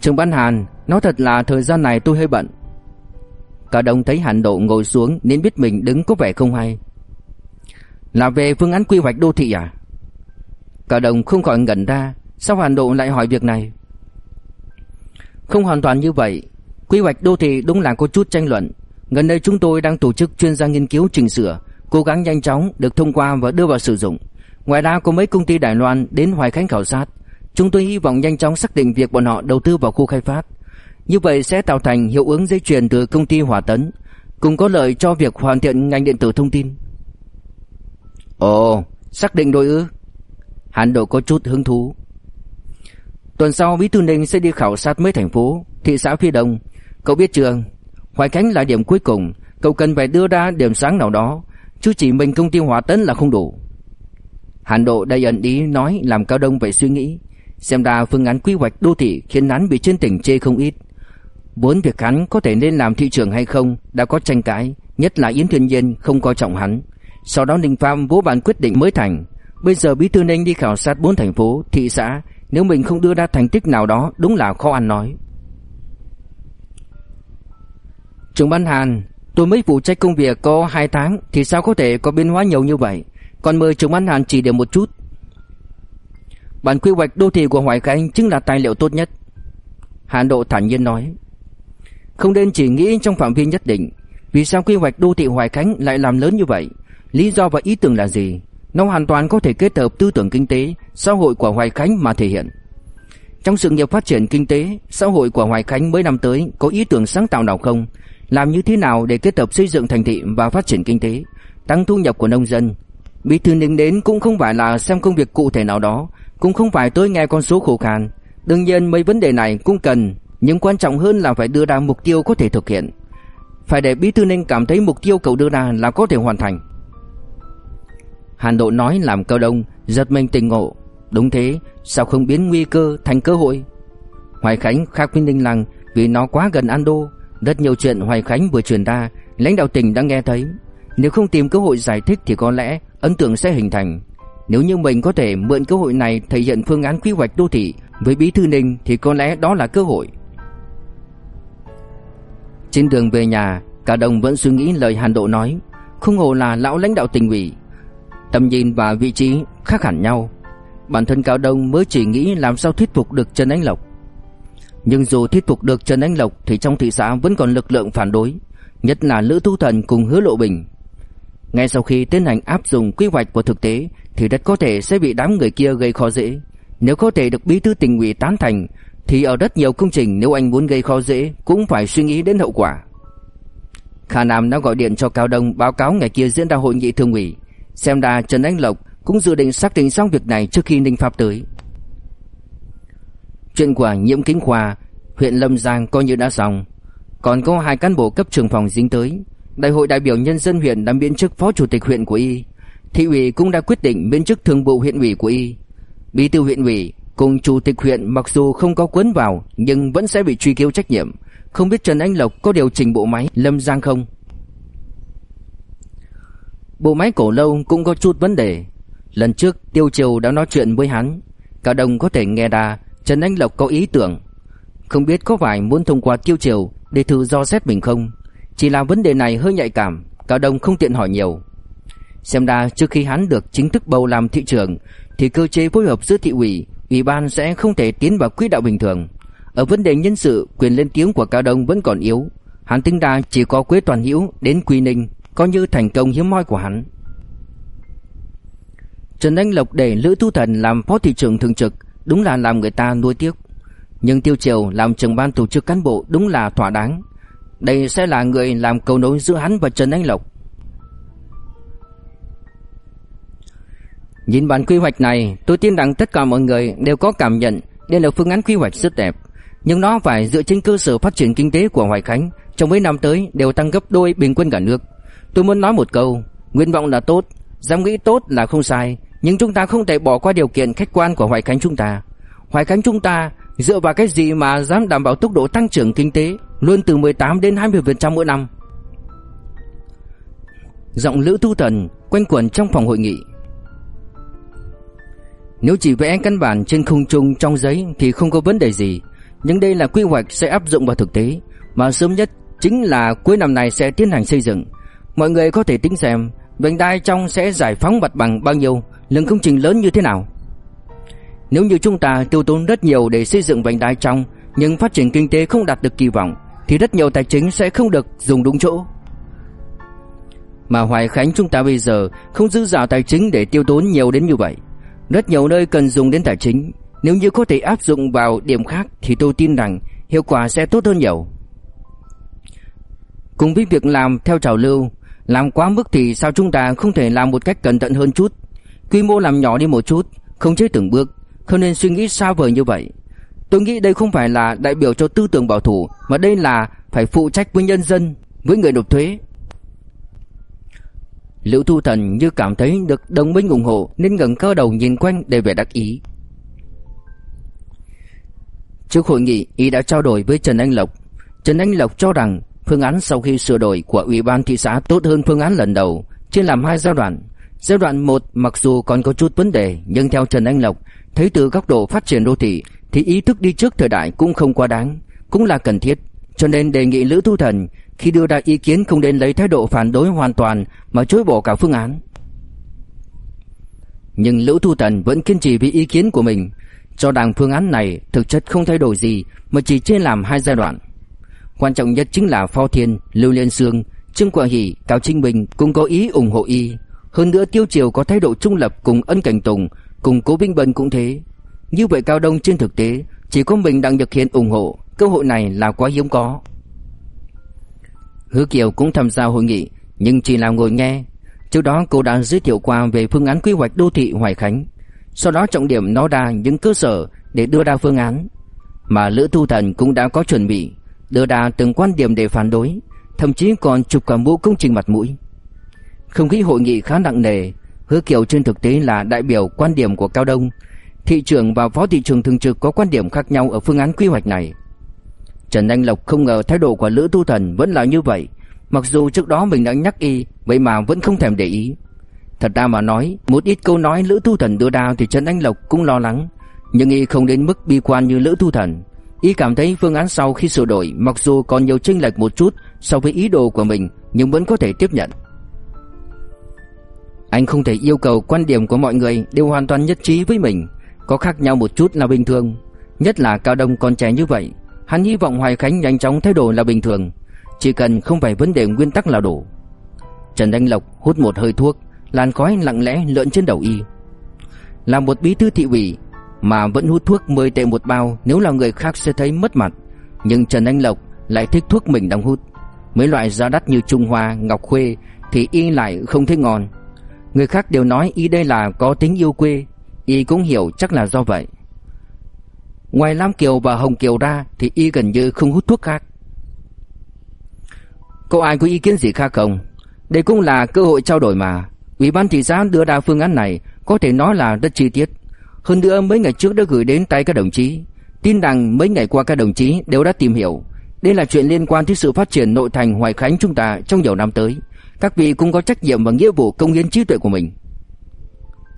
Trường Ban Hàn, nói thật là thời gian này tôi hơi bận. Cao Đông thấy Hàn Độ ngồi xuống nên biết mình đứng có vẻ không hay. Là về phương án quy hoạch đô thị à? Cao Đông không khỏi ngẩn ra, sao Hàn Độ lại hỏi việc này? Không hoàn toàn như vậy, quy hoạch đô thị đúng là có chút tranh luận. Gần đây chúng tôi đang tổ chức chuyên gia nghiên cứu chỉnh sửa, cố gắng nhanh chóng được thông qua và đưa vào sử dụng. Ngoài ra có mấy công ty Đài Loan đến Hoài Khánh khảo sát. Chúng tôi hy vọng nhanh chóng xác định việc bọn họ đầu tư vào khu khai phát. Như vậy sẽ tạo thành hiệu ứng dây chuyền từ công ty Hòa Tấn, cùng có lợi cho việc hoàn thiện ngành điện tử thông tin. Ồ, xác định rồi ư? Hàn Độ có chút hứng thú. Tuần sau Bí thư Ninh sẽ đi khảo sát mấy thành phố, thị xã phía đông. Cậu biết chưa? Hoài Khánh là điểm cuối cùng, cậu cần phải đưa ra điểm sáng nào đó, chứ chỉ mình công ty Hòa Tấn là không đủ. Hàn Độ đầy ẩn ý nói làm Cao Đông phải suy nghĩ. Xem ra phương án quy hoạch đô thị khiến hắn bị trên tỉnh chê không ít. Bốn việc hắn có thể nên làm thị trưởng hay không đã có tranh cãi, nhất là Yến Thiên Nhiên không coi trọng hắn. Sau đó Ninh Phạm vô bản quyết định mới thành. Bây giờ Bí thư Ninh đi khảo sát bốn thành phố, thị xã, nếu mình không đưa ra thành tích nào đó đúng là khó ăn nói. Trưởng ban Hàn, tôi mới phụ trách công việc có 2 tháng thì sao có thể có biến hóa nhiều như vậy? Còn mời trưởng ban Hàn chỉ điểm một chút. Bản quy hoạch đô thị của Hoài Khánh chính là tài liệu tốt nhất. Hàn Độ thản nhiên nói. Không nên chỉ nghĩ trong phạm vi nhất định. Vì sao quy hoạch đô thị Hoài Khánh lại làm lớn như vậy? Lý do và ý tưởng là gì? Nó hoàn toàn có thể kết hợp tư tưởng kinh tế, xã hội của Hoài Khánh mà thể hiện. Trong sự nghiệp phát triển kinh tế, xã hội của Hoài Khánh mới năm tới có ý tưởng sáng tạo nào không? Làm như thế nào để kết hợp xây dựng thành thị và phát triển kinh tế, tăng thu nhập của nông dân, Bí thư Ninh đến cũng không phải là xem công việc cụ thể nào đó, cũng không phải tôi nghe con số khổ khan. Đương nhiên mấy vấn đề này cũng cần, nhưng quan trọng hơn là phải đưa ra mục tiêu có thể thực hiện. Phải để Bí thư Ninh cảm thấy mục tiêu cậu đưa ra là có thể hoàn thành. Hàn Độ nói làm cao đông, giật mình tỉnh ngộ. Đúng thế, sao không biến nguy cơ thành cơ hội? Hoài Khánh khác với Ninh Lăng vì nó quá gần Ando, rất nhiều chuyện Hoài Khánh vừa truyền ra, lãnh đạo tỉnh đã nghe thấy. Nếu không tìm cơ hội giải thích thì có lẽ ấn tượng sẽ hình thành. Nếu như mình có thể mượn cơ hội này thể hiện phương án quy hoạch đô thị với Bí thư Ninh thì có lẽ đó là cơ hội. Trên đường về nhà, cả đồng vẫn suy nghĩ lời Hàn Độ nói, không ngờ là lão lãnh đạo tỉnh ủy. Tầm nhìn và vị trí khác hẳn nhau. Bản thân Cao Đông mới chỉ nghĩ làm sao thuyết phục được Trần Anh Lộc. Nhưng dù thuyết phục được Trần Anh Lộc thì trong thị xã vẫn còn lực lượng phản đối, nhất là Lữ thu Thần cùng Hứa Lộ Bình. Ngay sau khi tiến hành áp dụng quy hoạch của thực tế thì rất có thể sẽ bị đám người kia gây khó dễ. Nếu có thể được bí thư tỉnh ủy tán thành thì ở rất nhiều công trình nếu anh muốn gây khó dễ cũng phải suy nghĩ đến hậu quả. Khả Nam đã gọi điện cho Cao Đông báo cáo ngày kia diễn ra hội nghị thường ủy. Xem ra Trần Anh Lộc cũng dự định xác định xong việc này trước khi Ninh Pháp tới. Chuyện của nhiễm kính khoa, huyện Lâm Giang coi như đã xong. Còn có hai cán bộ cấp trường phòng dính tới. Đại hội đại biểu nhân dân huyện đã miễn chức phó chủ tịch huyện của y. Thị ủy cũng đã quyết định miễn chức thường vụ huyện ủy của y. Bí thư huyện ủy cùng chủ tịch huyện mặc dù không có cuốn vào nhưng vẫn sẽ bị truy cứu trách nhiệm. Không biết Trần Anh Lộc có điều chỉnh bộ máy Lâm Giang không? Bộ máy cổ lâu cũng có chút vấn đề. Lần trước Tiêu Triều đã nói chuyện với hắn, cả đồng có thể nghe ra Trần Anh Lộc có ý tưởng. Không biết có phải muốn thông qua Tiêu Triều để thử do xét mình không? Chỉ là vấn đề này hơi nhạy cảm, cao đông không tiện hỏi nhiều. Xem ra trước khi hắn được chính thức bầu làm thị trưởng thì cơ chế phối hợp giữa thị ủy, ủy ban sẽ không thể tiến vào quỹ đạo bình thường. Ở vấn đề nhân sự, quyền lên tiếng của Cao Đông vẫn còn yếu. Hắn tính ra chỉ có Quế Toàn Hữu đến Quy Ninh, coi như thành công hiếm hoi của hắn. Trần Anh Lộc để Lữ Thu Thần làm phó thị trưởng thường trực, đúng là làm người ta nuối tiếc. Nhưng Tiêu Triều làm trưởng ban tổ chức cán bộ đúng là thỏa đáng. Đây sẽ là người làm cầu nối giữa hắn và Trần Anh Lộc. Nhìn bản quy hoạch này, tôi tin rằng tất cả mọi người đều có cảm nhận đây là phương án quy hoạch rất đẹp. Nhưng nó phải dựa trên cơ sở phát triển kinh tế của Hoài Khánh trong mấy năm tới đều tăng gấp đôi bình quân cả nước. Tôi muốn nói một câu, nguyện vọng là tốt, dám nghĩ tốt là không sai, nhưng chúng ta không thể bỏ qua điều kiện khách quan của Hoài Khánh chúng ta. Hoài Khánh chúng ta dựa vào cái gì mà dám đảm bảo tốc độ tăng trưởng kinh tế luôn từ 18 đến 20% mỗi năm. Giọng Lữ Thu Thần quanh quẩn trong phòng hội nghị. Nếu chỉ vẽ căn bản trên không trung trong giấy thì không có vấn đề gì, nhưng đây là quy hoạch sẽ áp dụng vào thực tế, mà sớm nhất chính là cuối năm này sẽ tiến hành xây dựng. Mọi người có thể tính xem vành đai trong sẽ giải phóng mặt bằng bao nhiêu, lượng công trình lớn như thế nào. Nếu như chúng ta tiêu tốn rất nhiều để xây dựng vành đai trong, nhưng phát triển kinh tế không đạt được kỳ vọng, thì rất nhiều tài chính sẽ không được dùng đúng chỗ. Mà Hoài Khánh chúng ta bây giờ không dư dả tài chính để tiêu tốn nhiều đến như vậy. Rất nhiều nơi cần dùng đến tài chính, nếu như có thể áp dụng vào điểm khác thì tôi tin rằng hiệu quả sẽ tốt hơn nhiều. Cùng với việc làm theo trào lưu, làm quá mức thì sao chúng ta không thể làm một cách cẩn thận hơn chút, quy mô làm nhỏ đi một chút, không chế từng bước, không nên suy nghĩ xa vời như vậy. Tôi nghĩ đây không phải là đại biểu cho tư tưởng bảo thủ, mà đây là phải phụ trách với nhân dân, với người nộp thuế. Liễu Thu Thần như cảm thấy được đồng minh ủng hộ nên ngẩng cao đầu nhìn quanh để vẻ đắc ý. Trước hội nghị, y đã trao đổi với Trần Anh Lộc. Trần Anh Lộc cho rằng phương án sau khi sửa đổi của Ủy ban thị xã tốt hơn phương án lần đầu, chia làm hai giai đoạn. Giai đoạn 1 mặc dù còn có chút vấn đề, nhưng theo Trần Anh Lộc, thấy từ góc độ phát triển đô thị thì ý thức đi trước thời đại cũng không quá đáng, cũng là cần thiết. Cho nên đề nghị Lữ Thu Thần khi đưa ra ý kiến không nên lấy thái độ phản đối hoàn toàn mà chối bỏ cả phương án. Nhưng Lữ Thu Thần vẫn kiên trì với ý kiến của mình, cho rằng phương án này thực chất không thay đổi gì mà chỉ chia làm hai giai đoạn. Quan trọng nhất chính là Phó Thiên, Lưu Liên Sương, Trương Quảng Hỷ, Cao Trinh Bình cũng có ý ủng hộ y. Hơn nữa Tiêu Triều có thái độ trung lập cùng Ân Cảnh Tùng, cùng Cố Vinh Bân cũng thế. Như vậy Cao Đông trên thực tế chỉ có mình đang Nhật Hiền ủng hộ, cơ hội này là quá hiếm có. Hứa Kiều cũng tham gia hội nghị, nhưng chỉ là ngồi nghe. Trước đó cô đã giới thiệu qua về phương án quy hoạch đô thị Hoài Khánh. Sau đó trọng điểm nó ra những cơ sở để đưa ra phương án. Mà Lữ Thu Thần cũng đã có chuẩn bị, đưa ra từng quan điểm để phản đối, thậm chí còn chụp cả mũ công trình mặt mũi. Không khí hội nghị khá nặng nề, Hứa Kiều trên thực tế là đại biểu quan điểm của Cao Đông. Thị trưởng và phó thị trưởng thường trực có quan điểm khác nhau ở phương án quy hoạch này. Trần Anh Lộc không ngờ thái độ của Lữ Tu Thần vẫn là như vậy, mặc dù trước đó mình đã nhắc y, vậy mà vẫn không thèm để ý. Thật ra mà nói, một ít câu nói Lữ Tu Thần đưa ra thì Trần Anh Lộc cũng lo lắng, nhưng y không đến mức bi quan như Lữ Tu Thần. Y cảm thấy phương án sau khi sửa đổi mặc dù còn nhiều chênh lệch một chút so với ý đồ của mình nhưng vẫn có thể tiếp nhận. Anh không thể yêu cầu quan điểm của mọi người đều hoàn toàn nhất trí với mình, có khác nhau một chút là bình thường, nhất là Cao Đông con trẻ như vậy, Hắn hy vọng Hoài Khánh nhanh chóng thay đổi là bình thường. Chỉ cần không phải vấn đề nguyên tắc là đủ. Trần Anh Lộc hút một hơi thuốc Làn khói lặng lẽ lượn trên đầu y. Là một bí thư thị ủy Mà vẫn hút thuốc 10 tệ một bao Nếu là người khác sẽ thấy mất mặt. Nhưng Trần Anh Lộc lại thích thuốc mình đang hút. Mấy loại giá đắt như Trung Hoa, Ngọc Khuê Thì y lại không thấy ngon. Người khác đều nói y đây là có tính yêu quê, Y cũng hiểu chắc là do vậy. Ngoài Lam Kiều và Hồng Kiều ra Thì y gần như không hút thuốc khác. Có ai có ý kiến gì khác không? Đây cũng là cơ hội trao đổi mà. Ủy ban thị xã đưa ra phương án này Có thể nói là rất chi tiết. Hơn nữa, mấy ngày trước đã gửi đến tay các đồng chí. Tin rằng mấy ngày qua các đồng chí đều đã tìm hiểu. Đây là chuyện liên quan tới sự phát triển nội thành Hoài Khánh chúng ta trong nhiều năm tới. Các vị cũng có trách nhiệm và nghĩa vụ công hiến trí tuệ của mình.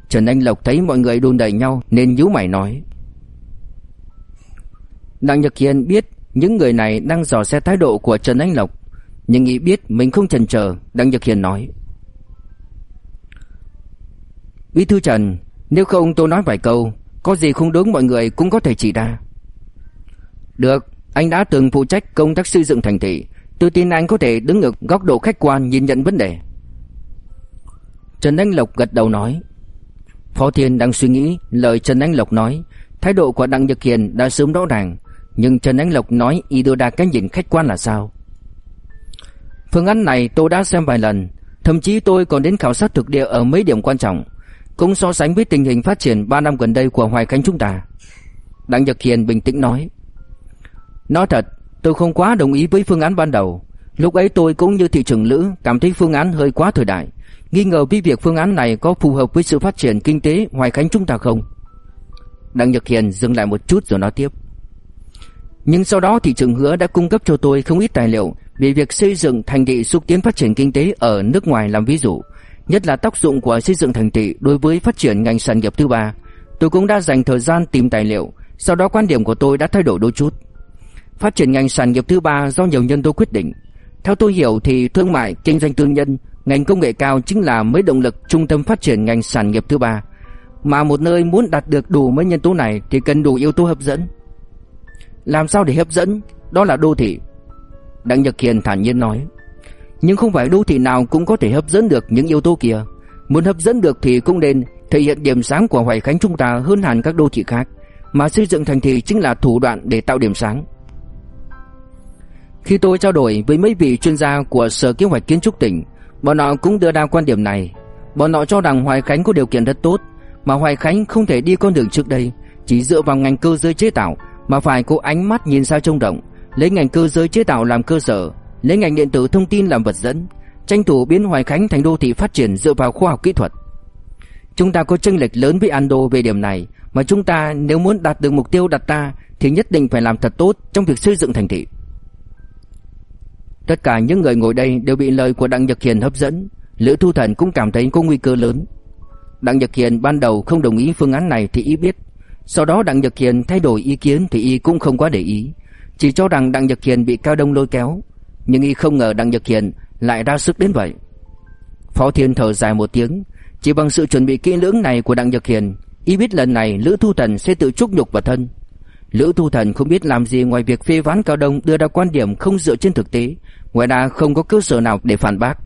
Trần Anh Lộc thấy mọi người đôn đầy nhau Nên nhíu mày nói. Đặng Nhật Hiền biết Những người này đang dò xét thái độ của Trần Anh Lộc, Nhưng nghĩ biết mình không chần chờ, Đặng Nhật Hiền nói. Bí thư Trần, Nếu không tôi nói vài câu, Có gì không đúng mọi người cũng có thể chỉ ra. Được, Anh đã từng phụ trách công tác xây dựng thành thị Tôi tin anh có thể đứng ở góc độ khách quan nhìn nhận vấn đề. Trần Anh Lộc gật đầu nói. Phó Thiên đang suy nghĩ, lời Trần Anh Lộc nói. Thái độ của Đặng Nhật Hiền đã sớm rõ ràng, Nhưng Trần Anh Lộc nói ý đưa ra cái nhìn khách quan là sao? Phương án này tôi đã xem vài lần, Thậm chí tôi còn đến khảo sát thực địa ở mấy điểm quan trọng, Cũng so sánh với tình hình phát triển 3 năm gần đây của Hoài Khánh chúng ta. Đặng Nhật Hiền bình tĩnh nói. Nói thật tôi không quá đồng ý với phương án ban đầu. Lúc ấy tôi cũng như thị trưởng Lữ Cảm thấy phương án hơi quá thời đại. Nghi ngờ với việc phương án này có phù hợp với sự phát triển kinh tế Hoài Khánh chúng ta không? Đặng Nhật Hiền dừng lại một chút rồi nói tiếp. Nhưng sau đó thị trưởng hứa đã cung cấp cho tôi không ít tài liệu Về việc xây dựng thành thị xúc tiến phát triển kinh tế ở nước ngoài làm ví dụ, Nhất là tác dụng của xây dựng thành thị đối với phát triển ngành sản nghiệp thứ ba. Tôi cũng đã dành thời gian tìm tài liệu, Sau đó quan điểm của tôi đã thay đổi đôi chút. Phát triển ngành sản nghiệp thứ ba do nhiều nhân tố quyết định Theo tôi hiểu thì thương mại, kinh doanh tư nhân Ngành công nghệ cao chính là mấy động lực trung tâm phát triển ngành sản nghiệp thứ ba. Mà một nơi muốn đạt được đủ mấy nhân tố này thì cần đủ yếu tố hấp dẫn. Làm sao để hấp dẫn? Đó là đô thị. Đặng Nhật Hiền thản nhiên nói. Nhưng không phải đô thị nào cũng có thể hấp dẫn được những yếu tố kia. Muốn hấp dẫn được thì cũng nên thể hiện điểm sáng của Hoài Khánh chúng ta hơn hẳn các đô thị khác. Mà xây dựng thành thị chính là thủ đoạn để tạo điểm sáng. Khi tôi trao đổi với mấy vị chuyên gia của Sở Kế hoạch Kiến trúc tỉnh, Bọn họ cũng đưa ra quan điểm này. Bọn họ cho rằng Hoài Khánh có điều kiện rất tốt, Mà Hoài Khánh không thể đi con đường trước đây, Chỉ dựa vào ngành cơ giới chế tạo, Mà phải có ánh mắt nhìn sao trông rộng, Lấy ngành cơ giới chế tạo làm cơ sở, Lấy ngành điện tử thông tin làm vật dẫn, Tranh thủ biến Hoài Khánh thành đô thị phát triển dựa vào khoa học kỹ thuật. Chúng ta có chênh lệch lớn với Ando về điểm này, Mà chúng ta nếu muốn đạt được mục tiêu đặt ra Thì nhất định phải làm thật tốt trong việc xây dựng thành thị. Tất cả những người ngồi đây đều bị lời của Đặng Nhật Hiền hấp dẫn. Lữ Thu Thần cũng cảm thấy có nguy cơ lớn. Đặng Nhật Hiền ban đầu không đồng ý phương án này thì y biết. Sau đó Đặng Nhật Hiền thay đổi ý kiến thì y cũng không quá để ý. Chỉ cho rằng Đặng Nhật Hiền bị Cao Đông lôi kéo. Nhưng y không ngờ Đặng Nhật Hiền lại ra sức đến vậy. Phó Thiên thở dài một tiếng. Chỉ bằng sự chuẩn bị kỹ lưỡng này của Đặng Nhật Hiền, Y biết lần này Lữ Thu Thần sẽ tự chúc nhục vào thân. Lữ Thu Thần không biết làm gì ngoài việc phê phán Cao Đông đưa ra quan điểm không dựa trên thực tế, Ngoài ra không có cơ sở nào để phản bác.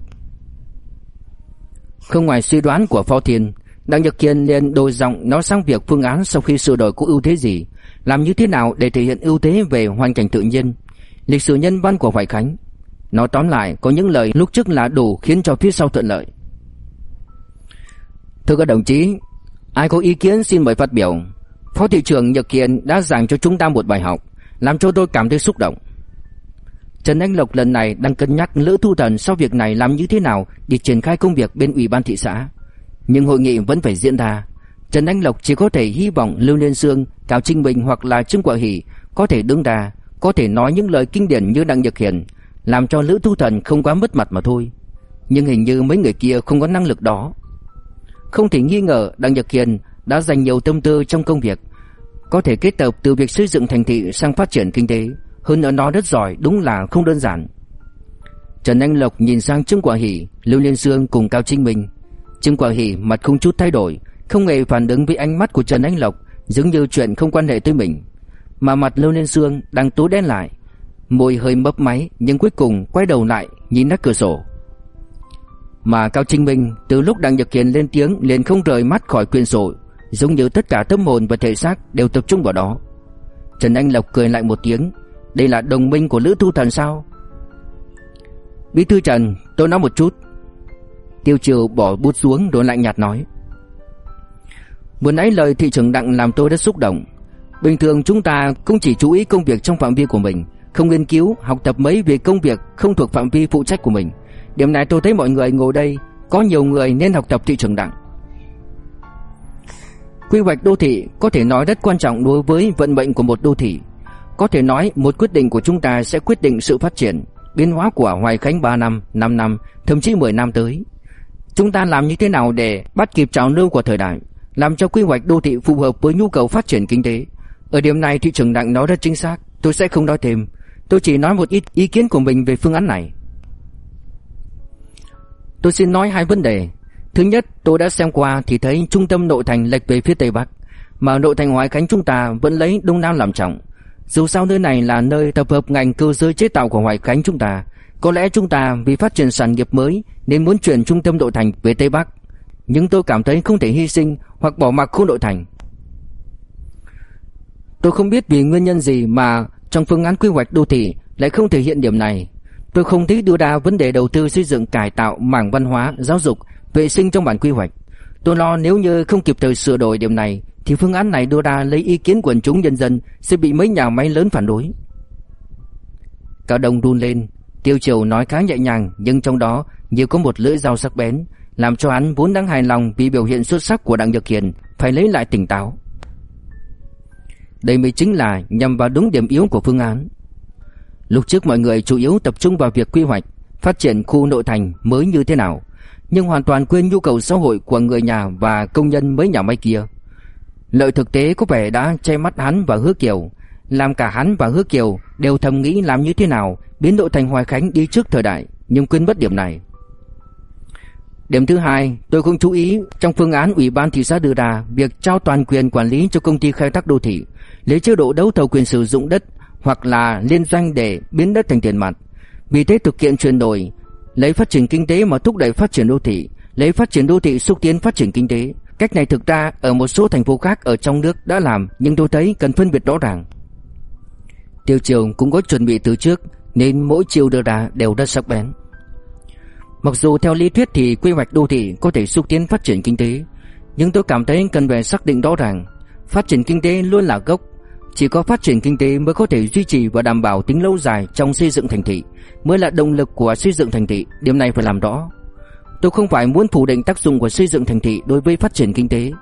Không ngoài suy đoán của Phó Thiên, Đặng Nhật Kiên liền đổi giọng nói sang việc phương án sau khi sửa đổi có ưu thế gì, Làm như thế nào để thể hiện ưu thế về hoàn cảnh tự nhiên. Lịch sử nhân văn của Hoài Khánh, Nói tóm lại có những lời lúc trước là đủ khiến cho phía sau thuận lợi. Thưa các đồng chí, Ai có ý kiến xin mời phát biểu. Phó thị trưởng Nhật Kiện đã giảng cho chúng ta một bài học Làm cho tôi cảm thấy xúc động Trần Anh Lộc lần này đang cân nhắc Lữ Thu Thần sau việc này làm như thế nào để triển khai công việc bên ủy ban thị xã. Nhưng hội nghị vẫn phải diễn ra. Trần Anh Lộc chỉ có thể hy vọng Lưu Liên Sương, Cao Trinh Bình hoặc là Trương Quả Hỷ có thể đứng ra, có thể nói những lời kinh điển như Đặng Nhật Hiền, làm cho Lữ Thu Thần không quá mất mặt mà thôi. Nhưng hình như mấy người kia không có năng lực đó. Không thể nghi ngờ Đặng Nhật Hiền đã dành nhiều tâm tư trong công việc, có thể kết hợp từ việc xây dựng thành thị sang phát triển kinh tế. Hơn nữa nó rất giỏi, đúng là không đơn giản. Trần Anh Lộc nhìn sang Trương Quả Hỷ, Lưu Liên dương cùng Cao Trinh Minh. Trương Quả Hỷ mặt không chút thay đổi, Không hề phản ứng với ánh mắt của Trần Anh Lộc dường như chuyện không quan hệ tới mình. Mà mặt Lưu Liên dương đang tối đen lại, Môi hơi mấp máy, Nhưng cuối cùng quay đầu lại Nhìn ra cửa sổ. Mà Cao Trinh Minh từ lúc đang Nhật Kiến lên tiếng liền không rời mắt khỏi quyển sổ. Giống như tất cả tâm hồn và thể xác đều tập trung vào đó. Trần Anh Lộc cười lại một tiếng. Đây là đồng minh của Lữ Thu Thần sao? Bí thư Trần tôi nói một chút. Tiêu Triều bỏ bút xuống rồi lạnh nhạt nói. Vừa nãy lời thị trưởng Đặng làm tôi rất xúc động. Bình thường chúng ta cũng chỉ chú ý công việc trong phạm vi của mình Không nghiên cứu, học tập mấy về công việc không thuộc phạm vi phụ trách của mình. Điểm này tôi thấy mọi người ngồi đây Có nhiều người nên học tập thị trưởng Đặng. Quy hoạch đô thị có thể nói rất quan trọng đối với vận mệnh của một đô thị. Có thể nói một quyết định của chúng ta sẽ quyết định sự phát triển Biến hóa của Hoài Khánh 3 năm, 5 năm, thậm chí 10 năm tới. Chúng ta làm như thế nào để bắt kịp trào lưu của thời đại Làm cho quy hoạch đô thị phù hợp với nhu cầu phát triển kinh tế? Ở điểm này thị trưởng Đặng nói rất chính xác Tôi sẽ không nói thêm. Tôi chỉ nói một ít ý kiến của mình về phương án này. Tôi xin nói hai vấn đề. Thứ nhất tôi đã xem qua thì thấy trung tâm nội thành lệch về phía Tây Bắc Mà nội thành Hoài Khánh chúng ta vẫn lấy Đông Nam làm trọng. Dù sao nơi này là nơi tập hợp ngành cơ giới chế tạo của Hoài Khánh chúng ta Có lẽ chúng ta vì phát triển sản nghiệp mới Nên muốn chuyển trung tâm nội thành về Tây Bắc. Nhưng tôi cảm thấy không thể hy sinh hoặc bỏ mặc khu nội thành. Tôi không biết vì nguyên nhân gì mà trong phương án quy hoạch đô thị lại không thể hiện điểm này. Tôi không thích đưa ra vấn đề đầu tư xây dựng cải tạo mảng văn hóa, giáo dục vệ sinh trong bản quy hoạch. Tôi lo nếu như không kịp thời sửa đổi điểm này thì phương án này đưa ra lấy ý kiến quần chúng nhân dân sẽ bị mấy nhà máy lớn phản đối. Cao đồng run lên, Tiêu Triều nói khá nhẹ nhàng nhưng trong đó như có một lưỡi dao sắc bén, làm cho hắn vốn đang hài lòng vì biểu hiện xuất sắc của Đặng Nhật Hiền phải lấy lại tỉnh táo. Đây mới chính là nhằm vào đúng điểm yếu của phương án. Lúc trước mọi người chủ yếu tập trung vào việc quy hoạch, phát triển khu nội thành mới như thế nào nhưng hoàn toàn quên nhu cầu xã hội của người nhà và công nhân mấy nhà máy kia. Lợi thực tế có vẻ đã che mắt hắn và Hứa Kiều, làm cả hắn và Hứa Kiều đều thầm nghĩ làm như thế nào biến đội thành Hoài Khánh đi trước thời đại, nhưng quên mất điểm này. Điểm thứ hai, tôi không chú ý trong phương án Ủy ban thị xã đưa ra việc trao toàn quyền quản lý cho công ty khai thác đô thị, lấy chế độ đấu thầu quyền sử dụng đất hoặc là liên doanh để biến đất thành tiền mặt. Vì thế thực hiện chuyển đổi, lấy phát triển kinh tế mà thúc đẩy phát triển đô thị, lấy phát triển đô thị xúc tiến phát triển kinh tế. Cách này thực ra ở một số thành phố khác ở trong nước đã làm, nhưng tôi thấy cần phân biệt rõ ràng. Tiêu Triều cũng có chuẩn bị từ trước, nên mỗi chiều đưa ra đều rất sắc bén. Mặc dù theo lý thuyết thì quy hoạch đô thị có thể xúc tiến phát triển kinh tế, nhưng tôi cảm thấy cần phải xác định rõ ràng, phát triển kinh tế luôn là gốc, chỉ có phát triển kinh tế mới có thể duy trì và đảm bảo tính lâu dài trong xây dựng thành thị, mới là động lực của xây dựng thành thị, điểm này phải làm rõ. Tôi không phải muốn phủ định tác dụng của xây dựng thành thị đối với phát triển kinh tế.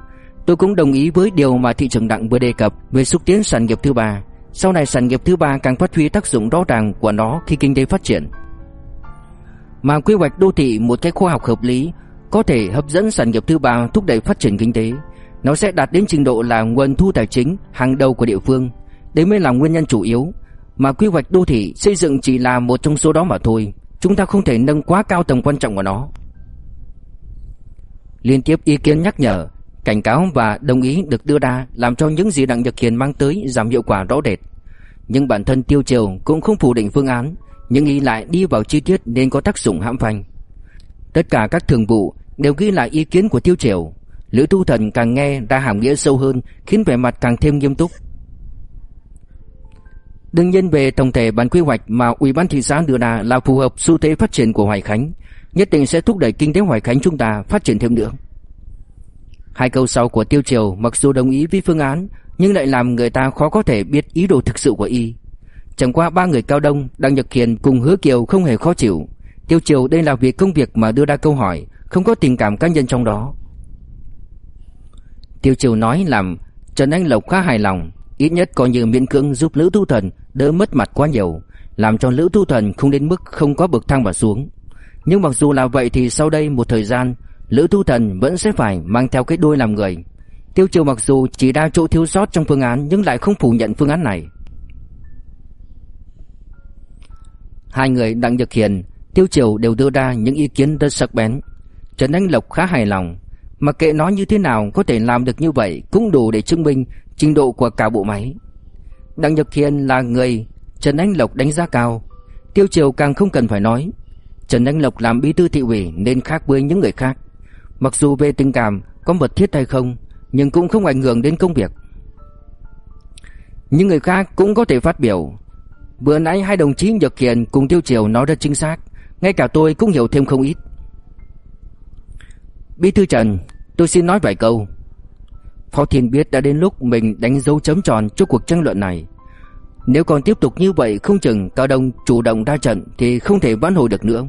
Tôi cũng đồng ý với điều mà thị trường Đặng vừa đề cập về xúc tiến sản nghiệp thứ ba. Sau này sản nghiệp thứ ba càng phát huy tác dụng rõ ràng của nó khi kinh tế phát triển. Mà quy hoạch đô thị một cách khoa học hợp lý có thể hấp dẫn sản nghiệp thứ ba thúc đẩy phát triển kinh tế. Nó sẽ đạt đến trình độ là nguồn thu tài chính hàng đầu của địa phương. Đấy mới là nguyên nhân chủ yếu, mà quy hoạch đô thị xây dựng chỉ là một trong số đó mà thôi. Chúng ta không thể nâng quá cao tầm quan trọng của nó. Liên tiếp ý kiến nhắc nhở, Cảnh cáo và đồng ý được đưa ra Làm cho những gì Đặng Nhật Hiền mang tới giảm hiệu quả rõ rệt. Nhưng bản thân Tiêu Triều cũng không phủ định phương án, Nhưng ý lại đi vào chi tiết nên có tác dụng hãm phanh. Tất cả các thường vụ đều ghi lại ý kiến của Tiêu Triều. Lữ Tu Thần càng nghe ra hàm nghĩa sâu hơn Khiến vẻ mặt càng thêm nghiêm túc Đương nhiên về tổng thể bản quy hoạch mà Ủy ban thị xã đưa ra là phù hợp xu thế phát triển của Hoài Khánh, nhất định sẽ thúc đẩy kinh tế Hoài Khánh chúng ta phát triển thêm nữa. Hai câu sau của Tiêu Triều mặc dù đồng ý với phương án, nhưng lại làm người ta khó có thể biết ý đồ thực sự của y. Chẳng qua ba người cao đông, Đặng Nhật kiền cùng Hứa Kiều không hề khó chịu. Tiêu Triều đây là việc công việc mà đưa ra câu hỏi, không có tình cảm cá nhân trong đó. Tiêu Triều nói làm Trần Anh Lộc khá hài lòng, Ít nhất coi như miễn cưỡng giúp Lữ Thu Thần đỡ mất mặt quá nhiều, làm cho Lữ Thu Thần không đến mức không có bậc thang mà xuống. Nhưng mặc dù là vậy thì sau đây một thời gian, Lữ Thu Thần vẫn sẽ phải mang theo cái đuôi làm người. Tiêu Triều mặc dù chỉ đa chỗ thiếu sót trong phương án nhưng lại không phủ nhận phương án này. Hai người Đặng Nhật Hiền, Tiêu Triều đều đưa ra những ý kiến rất sắc bén. Trần Anh Lộc khá hài lòng, mặc kệ nói như thế nào có thể làm được như vậy cũng đủ để chứng minh trình độ của cả bộ máy. Đặng Nhật Hiền là người Trần Anh Lộc đánh giá cao, Tiêu Triều càng không cần phải nói. Trần Anh Lộc làm bí thư thị ủy nên khác với những người khác. Mặc dù về tình cảm có mật thiết hay không, nhưng cũng không ảnh hưởng đến công việc. Những người khác cũng có thể phát biểu. Bữa nãy hai đồng chí Nhật Hiền cùng Tiêu Triều nói rất chính xác, ngay cả tôi cũng hiểu thêm không ít. Bí thư Trần, tôi xin nói vài câu. Phó Thiên biết đã đến lúc mình đánh dấu chấm tròn cho cuộc tranh luận này. Nếu còn tiếp tục như vậy không chừng Cao Đông chủ động ra trận thì không thể vãn hồi được nữa.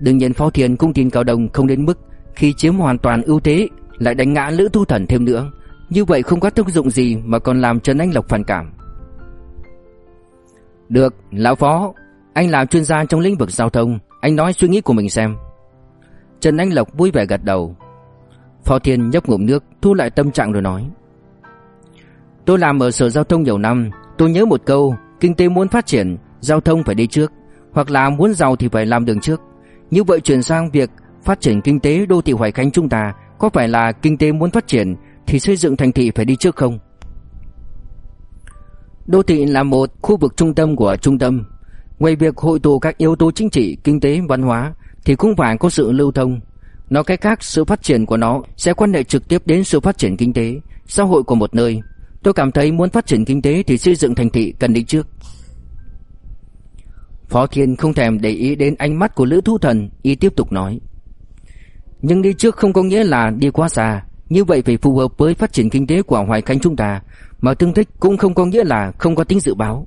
Đương nhiên Phó Thiên cũng tin Cao Đông không đến mức khi chiếm hoàn toàn ưu thế lại đánh ngã Lữ Thu Thần thêm nữa. Như vậy không có tác dụng gì mà còn làm Trần Anh Lộc phản cảm. Được, lão phó, anh là chuyên gia trong lĩnh vực giao thông, anh nói suy nghĩ của mình xem. Trần Anh Lộc vui vẻ gật đầu. Phó Thiên nhấp ngụm nước, thu lại tâm trạng rồi nói. Tôi làm ở sở giao thông nhiều năm, tôi nhớ một câu, kinh tế muốn phát triển, giao thông phải đi trước, hoặc là muốn giàu thì phải làm đường trước. Như vậy chuyển sang việc phát triển kinh tế đô thị Hoài Khánh chúng ta, có phải là kinh tế muốn phát triển thì xây dựng thành thị phải đi trước không? Đô thị là một khu vực trung tâm của trung tâm. Ngoài việc hội tụ các yếu tố chính trị, kinh tế, văn hóa thì cũng phải có sự lưu thông. Nói cách khác, sự phát triển của nó sẽ quan hệ trực tiếp đến sự phát triển kinh tế, xã hội của một nơi. Tôi cảm thấy muốn phát triển kinh tế thì xây dựng thành thị cần đi trước. Phó Thiên không thèm để ý đến ánh mắt của Lữ Thu Thần, y tiếp tục nói. Nhưng đi trước không có nghĩa là đi quá xa, như vậy phải phù hợp với phát triển kinh tế của Hoài Khánh chúng ta, mà tương thích cũng không có nghĩa là không có tính dự báo.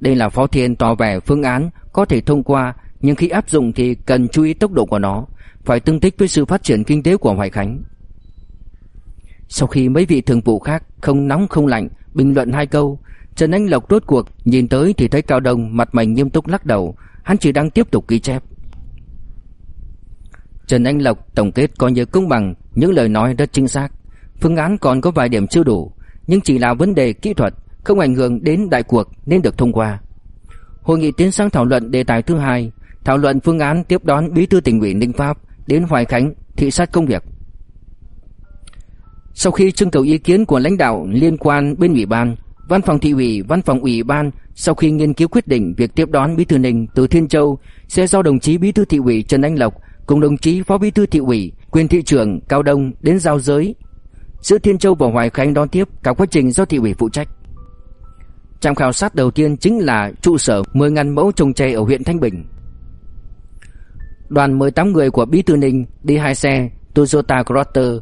Đây là Phó Thiên tỏ vẻ phương án có thể thông qua, nhưng khi áp dụng thì cần chú ý tốc độ của nó, phải tương thích với sự phát triển kinh tế của Hoài Khánh. Sau khi mấy vị thường vụ khác không nóng không lạnh bình luận hai câu, Trần Anh Lộc rốt cuộc nhìn tới thì thấy Cao Đông mặt mày nghiêm túc lắc đầu, hắn chỉ đang tiếp tục ghi chép. Trần Anh Lộc tổng kết coi như công bằng, những lời nói rất chính xác. Phương án còn có vài điểm chưa đủ, nhưng chỉ là vấn đề kỹ thuật, không ảnh hưởng đến đại cuộc nên được thông qua. Hội nghị tiến sang thảo luận đề tài thứ hai, thảo luận phương án tiếp đón Bí thư tỉnh ủy Ninh Pháp đến Hoài Khánh thị sát công việc. Sau khi trưng cầu ý kiến của lãnh đạo liên quan bên ủy ban, văn phòng thị ủy, văn phòng ủy ban sau khi nghiên cứu quyết định việc tiếp đón Bí thư Ninh từ Thiên Châu sẽ do đồng chí Bí thư thị ủy Trần Anh Lộc cùng đồng chí Phó Bí thư thị ủy, quyền thị trưởng Cao Đông đến giao giới giữa Thiên Châu và Hoài Khánh đón tiếp cả quá trình do thị ủy phụ trách. Trạm khảo sát đầu tiên chính là trụ sở 10.000 mẫu trồng tre ở huyện Thanh Bình. Đoàn 18 người của Bí thư Ninh đi hai xe Toyota Crotter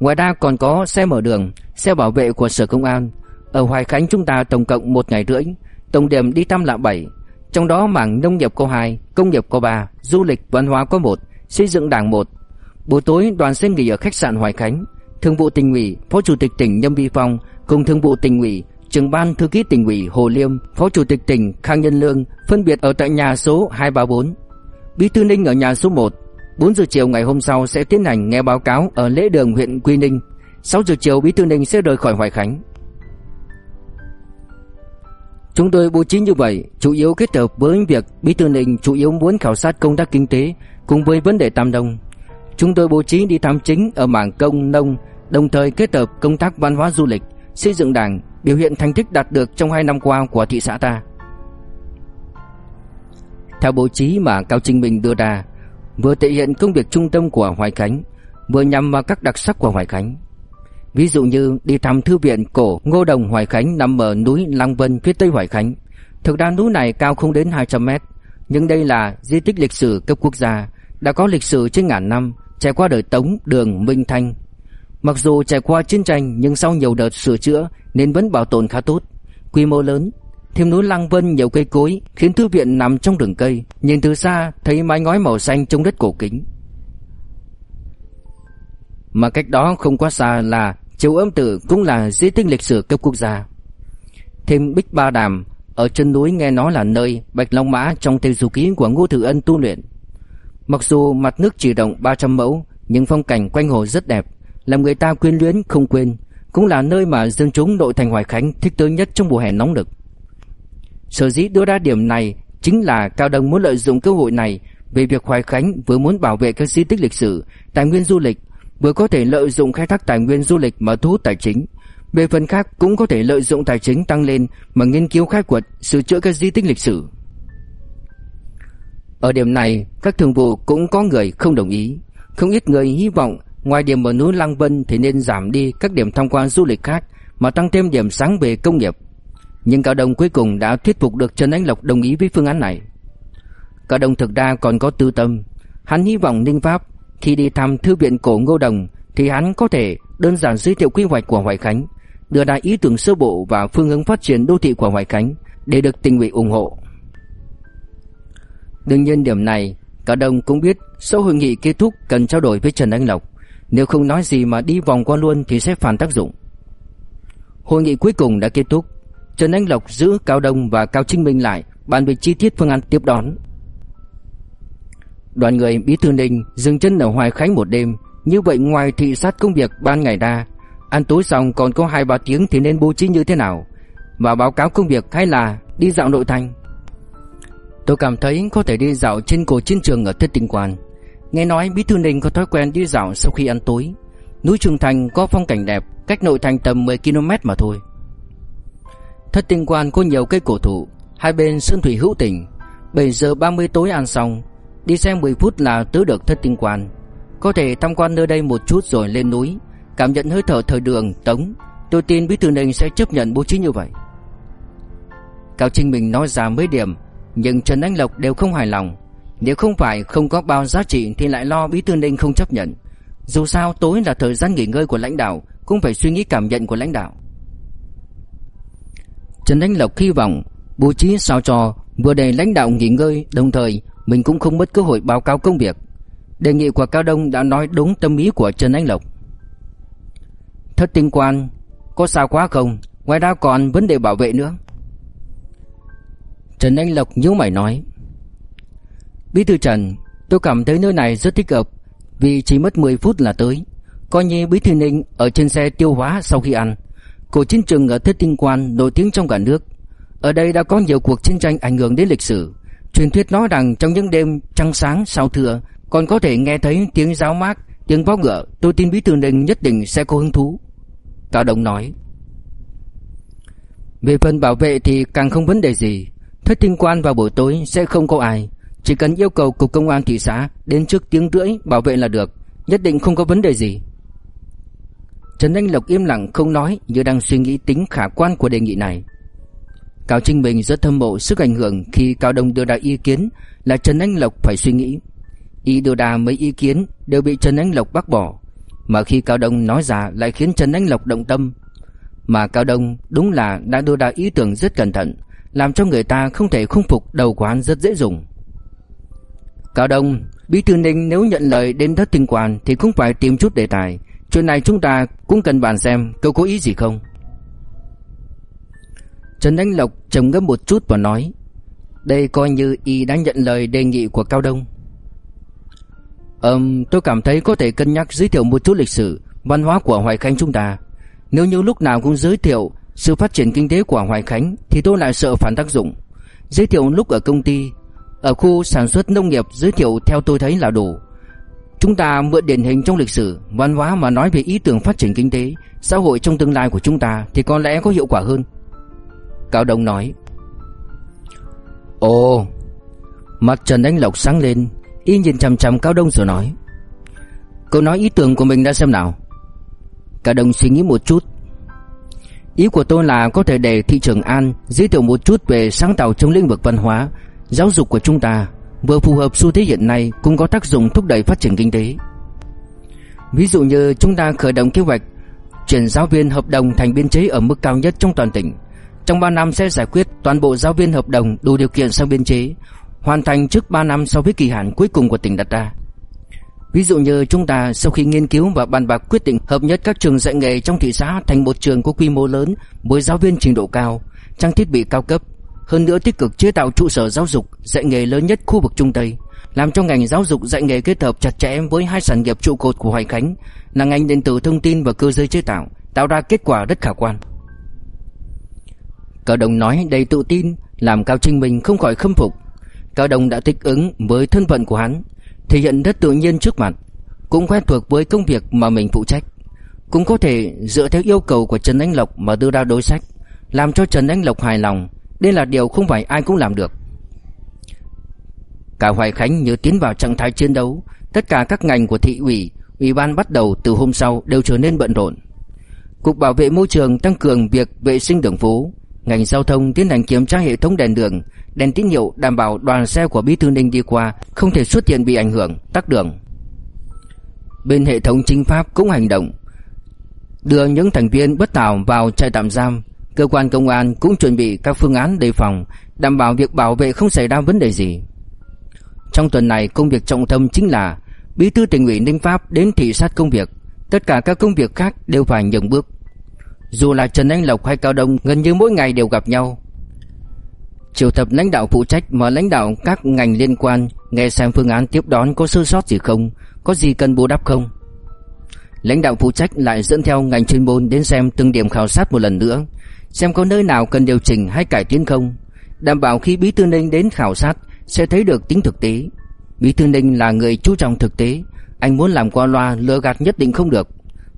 ngoài ra còn có xe mở đường, xe bảo vệ của Sở Công an. Ở Hoài Khánh chúng ta tổng cộng một ngày rưỡi, tổng điểm đi thăm là 7, trong đó mảng nông nghiệp có 2, công nghiệp có 3, du lịch văn hóa có 1, xây dựng đảng 1. Buổi tối đoàn sẽ nghỉ ở khách sạn Hoài Khánh, Thường vụ tỉnh ủy, Phó Chủ tịch tỉnh Nhâm Vi Phong cùng Thường vụ tỉnh ủy, Trưởng ban Thư ký tỉnh ủy Hồ Liêm, Phó Chủ tịch tỉnh Khang Nhân Lương phân biệt ở tại nhà số 234. Bí thư Ninh ở nhà số 1. 4 giờ chiều ngày hôm sau sẽ tiến hành nghe báo cáo ở lễ đường huyện Quy Ninh. 6 giờ chiều Bí thư Ninh sẽ rời khỏi Hoài Khánh. Chúng tôi bố trí như vậy, chủ yếu kết hợp với việc Bí thư Ninh chủ yếu muốn khảo sát công tác kinh tế cùng với vấn đề Tam Đông. Chúng tôi bố trí đi thăm chính ở mảng công nông, đồng thời kết hợp công tác văn hóa du lịch, xây dựng đảng, biểu hiện thành tích đạt được trong 2 năm qua của thị xã ta. Theo bố trí mà Cao Trinh Minh đưa ra, vừa thể hiện công việc trung tâm của Hoài Khánh, vừa nhằm vào các đặc sắc của Hoài Khánh. Ví dụ như đi thăm thư viện cổ Ngô Đồng Hoài Khánh nằm ở núi Lăng Vân phía tây Hoài Khánh. Thực ra núi này cao không đến 200 mét, nhưng đây là di tích lịch sử cấp quốc gia, đã có lịch sử trên ngàn năm, trải qua đời Tống, Đường, Minh Thanh. Mặc dù trải qua chiến tranh nhưng sau nhiều đợt sửa chữa nên vẫn bảo tồn khá tốt, quy mô lớn. Thêm núi Lăng Vân nhiều cây cối khiến thư viện nằm trong rừng cây, nhìn từ xa thấy mái ngói màu xanh trong đất cổ kính. Mà cách đó không quá xa là châu Âm Tử cũng là di tích lịch sử cấp quốc gia. Thêm Bích Ba Đàm ở chân núi nghe nói là nơi Bạch Long Mã trong tiêu du ký của Ngô Thừa Ân tu luyện. Mặc dù mặt nước chỉ rộng 300 mẫu, nhưng phong cảnh quanh hồ rất đẹp, làm người ta quyến luyến không quên, cũng là nơi mà dân chúng nội thành Hoài Khánh thích tới nhất trong mùa hè nóng nực. Sở dĩ đưa ra điểm này chính là Cao Đông muốn lợi dụng cơ hội này về việc Hoài Khánh vừa muốn bảo vệ các di tích lịch sử, tài nguyên du lịch, vừa có thể lợi dụng khai thác tài nguyên du lịch mà thu hút tài chính. Về phần khác cũng có thể lợi dụng tài chính tăng lên mà nghiên cứu khai quật, sửa chữa các di tích lịch sử. Ở điểm này, các thường vụ cũng có người không đồng ý. Không ít người hy vọng ngoài điểm ở núi Lăng Vân thì nên giảm đi các điểm tham quan du lịch khác mà tăng thêm điểm sáng về công nghiệp. Nhưng Cao Đông cuối cùng đã thuyết phục được Trần Anh Lộc đồng ý với phương án này. Cao Đông thực ra còn có tư tâm. Hắn hy vọng Ninh Pháp Khi đi thăm thư viện cổ Ngô Đồng thì hắn có thể đơn giản giới thiệu quy hoạch của Hoài Khánh, đưa ra ý tưởng sơ bộ và phương hướng phát triển đô thị của Hoài Khánh để được tỉnh ủy ủng hộ. Đương nhiên điểm này, Cao Đông cũng biết sau hội nghị kết thúc cần trao đổi với Trần Anh Lộc, nếu không nói gì mà đi vòng qua luôn thì sẽ phản tác dụng. Hội nghị cuối cùng đã kết thúc, Trần Anh Lộc giữ Cao Đông và Cao Trinh Minh lại bàn về chi tiết phương án tiếp đón. Đoàn người Bí thư Ninh dừng chân ở Hoài Khánh một đêm, như vậy ngoài thị sát công việc ban ngày ra, ăn tối xong còn có hai ba tiếng thì nên bố trí như thế nào? Và báo cáo công việc hay là đi dạo nội thành? Tôi cảm thấy có thể đi dạo trên cổ chiến trường ở Thất Tinh Quan. Nghe nói Bí thư Ninh có thói quen đi dạo sau khi ăn tối. Núi Trường Thành có phong cảnh đẹp, cách nội thành tầm 10 km mà thôi. Thất Tinh Quan có nhiều cây cổ thụ, hai bên sơn thủy hữu tình. 7 giờ 30 tối ăn xong, đi xe 10 phút là tới được Thất Tinh Quan. Có thể tham quan nơi đây một chút rồi lên núi, cảm nhận hơi thở thời đường, tống. Tôi tin Bí thư Ninh sẽ chấp nhận bố trí như vậy. Cao Trinh Bình nói ra mấy điểm nhưng Trần Anh Lộc đều không hài lòng Nếu không phải không có bao giá trị Thì lại lo Bí Thư Ninh không chấp nhận Dù sao tối là thời gian nghỉ ngơi của lãnh đạo Cũng phải suy nghĩ cảm nhận của lãnh đạo Trần Anh Lộc hy vọng Bố trí sao cho Vừa để lãnh đạo nghỉ ngơi, Đồng thời mình cũng không mất cơ hội báo cáo công việc. Đề nghị của Cao Đông đã nói đúng tâm ý của Trần Anh Lộc. Thất tinh quan, Có sao quá không? Ngoài ra còn vấn đề bảo vệ nữa. Trần Anh Lộc nhíu mày nói, Bí thư Trần, Tôi cảm thấy nơi này rất thích hợp, Vì chỉ mất 10 phút là tới. Coi như Bí thư Ninh ở trên xe tiêu hóa sau khi ăn. Của chiến trường ở Thất Tinh Quan nổi tiếng trong cả nước. Ở đây đã có nhiều cuộc chiến tranh ảnh hưởng đến lịch sử. Truyền thuyết nói rằng trong những đêm trăng sáng sao thừa Còn có thể nghe thấy tiếng giáo mát Tiếng vó ngựa. Tôi tin Bí thư Ninh nhất định sẽ có hứng thú. Cao Đồng nói. Về phần bảo vệ thì càng không vấn đề gì. Thất tinh quan vào buổi tối sẽ không có ai. Chỉ cần yêu cầu cục công an thị xã Đến trước tiếng rưỡi bảo vệ là được. Nhất định không có vấn đề gì. Trần Anh Lộc im lặng không nói Như đang suy nghĩ tính khả quan của đề nghị này Cao Trinh Bình rất thâm mộ sức ảnh hưởng Khi Cao Đông đưa ra ý kiến Là Trần Anh Lộc phải suy nghĩ Y đưa ra mấy ý kiến Đều bị Trần Anh Lộc bác bỏ Mà khi Cao Đông nói ra lại khiến Trần Anh Lộc động tâm Mà Cao Đông đúng là đã đưa ra ý tưởng rất cẩn thận làm cho người ta không thể khung phục đầu quán rất dễ dùng. Cao Đông, Bí thư Ninh nếu nhận lời đến thất tình quan thì cũng phải tìm chút đề tài. Chuyện này chúng ta cũng cần bàn xem cậu có ý gì không. Trần Anh Lộc trầm ngâm một chút và nói Đây coi như y đã nhận lời đề nghị của Cao Đông Ừm, tôi cảm thấy có thể cân nhắc giới thiệu một chút lịch sử, văn hóa của Hoài Khánh chúng ta Nếu như lúc nào cũng giới thiệu sự phát triển kinh tế của Hoài Khánh thì tôi lại sợ phản tác dụng. Giới thiệu lúc ở công ty, ở khu sản xuất nông nghiệp giới thiệu theo tôi thấy là đủ. Chúng ta mượn điển hình trong lịch sử, văn hóa mà nói về ý tưởng phát triển kinh tế, xã hội trong tương lai của chúng ta thì có lẽ có hiệu quả hơn. Cao Đông nói. Ồ, mặt Trần Anh Lộc sáng lên, y nhìn chằm chằm Cao Đông rồi nói. Cậu nói ý tưởng của mình đã xem nào. Cao Đông suy nghĩ một chút Ý của tôi là có thể để thị trường An giới thiệu một chút về sáng tạo trong lĩnh vực văn hóa, giáo dục của chúng ta, vừa phù hợp xu thế hiện nay cũng có tác dụng thúc đẩy phát triển kinh tế. Ví dụ như chúng ta khởi động kế hoạch chuyển giáo viên hợp đồng thành biên chế ở mức cao nhất trong toàn tỉnh. Trong 3 năm sẽ giải quyết toàn bộ giáo viên hợp đồng đủ điều kiện sang biên chế, hoàn thành trước 3 năm so với kỳ hạn cuối cùng của tỉnh đặt ra. Ví dụ như chúng ta sau khi nghiên cứu và bàn bạc quyết định hợp nhất các trường dạy nghề trong thị xã thành một trường có quy mô lớn với giáo viên trình độ cao, trang thiết bị cao cấp, hơn nữa tích cực chế tạo trụ sở giáo dục dạy nghề lớn nhất khu vực Trung Tây, làm cho ngành giáo dục dạy nghề kết hợp chặt chẽ với hai sản nghiệp trụ cột của Hoài Khánh là ngành điện tử thông tin và cơ giới chế tạo, tạo ra kết quả rất khả quan. Cao Đồng nói đầy tự tin, làm Cao Trinh Minh không khỏi khâm phục. Cao Đồng đã thích ứng với thân phận của hắn, thể hiện rất tự nhiên trước mặt, cũng quen thuộc với công việc mà mình phụ trách, cũng có thể dựa theo yêu cầu của Trần Anh Lộc mà đưa ra đối sách, làm cho Trần Anh Lộc hài lòng, đây là điều không phải ai cũng làm được. Cả Hoài Khánh như tiến vào trạng thái chiến đấu, tất cả các ngành của thị ủy, ủy ban bắt đầu từ hôm sau đều trở nên bận rộn. Cục bảo vệ môi trường tăng cường việc vệ sinh đường phố, ngành giao thông tiến hành kiểm tra hệ thống đèn đường, đèn tín hiệu đảm bảo đoàn xe của Bí thư Ninh đi qua không thể xuất hiện bị ảnh hưởng, tắc đường. Bên hệ thống chính pháp cũng hành động Đưa những thành viên bất tảo vào trại tạm giam Cơ quan công an cũng chuẩn bị các phương án đề phòng, Đảm bảo việc bảo vệ không xảy ra vấn đề gì. Trong tuần này, công việc trọng tâm chính là Bí thư tỉnh ủy Ninh Pháp đến thị sát công việc. Tất cả các công việc khác đều phải nhường bước. Dù là Trần Anh Lộc hay Cao Đông, gần như mỗi ngày đều gặp nhau. Triệu tập lãnh đạo phụ trách và lãnh đạo các ngành liên quan Nghe xem phương án tiếp đón có sơ sót gì không, Có gì cần bù đắp không. Lãnh đạo phụ trách lại dẫn theo ngành chuyên môn đến xem từng điểm khảo sát một lần nữa. Xem có nơi nào cần điều chỉnh hay cải tiến không. Đảm bảo khi Bí Thư Ninh đến khảo sát, Sẽ thấy được tính thực tế. Bí Thư Ninh là người chú trọng thực tế. Anh muốn làm qua loa, lừa gạt nhất định không được.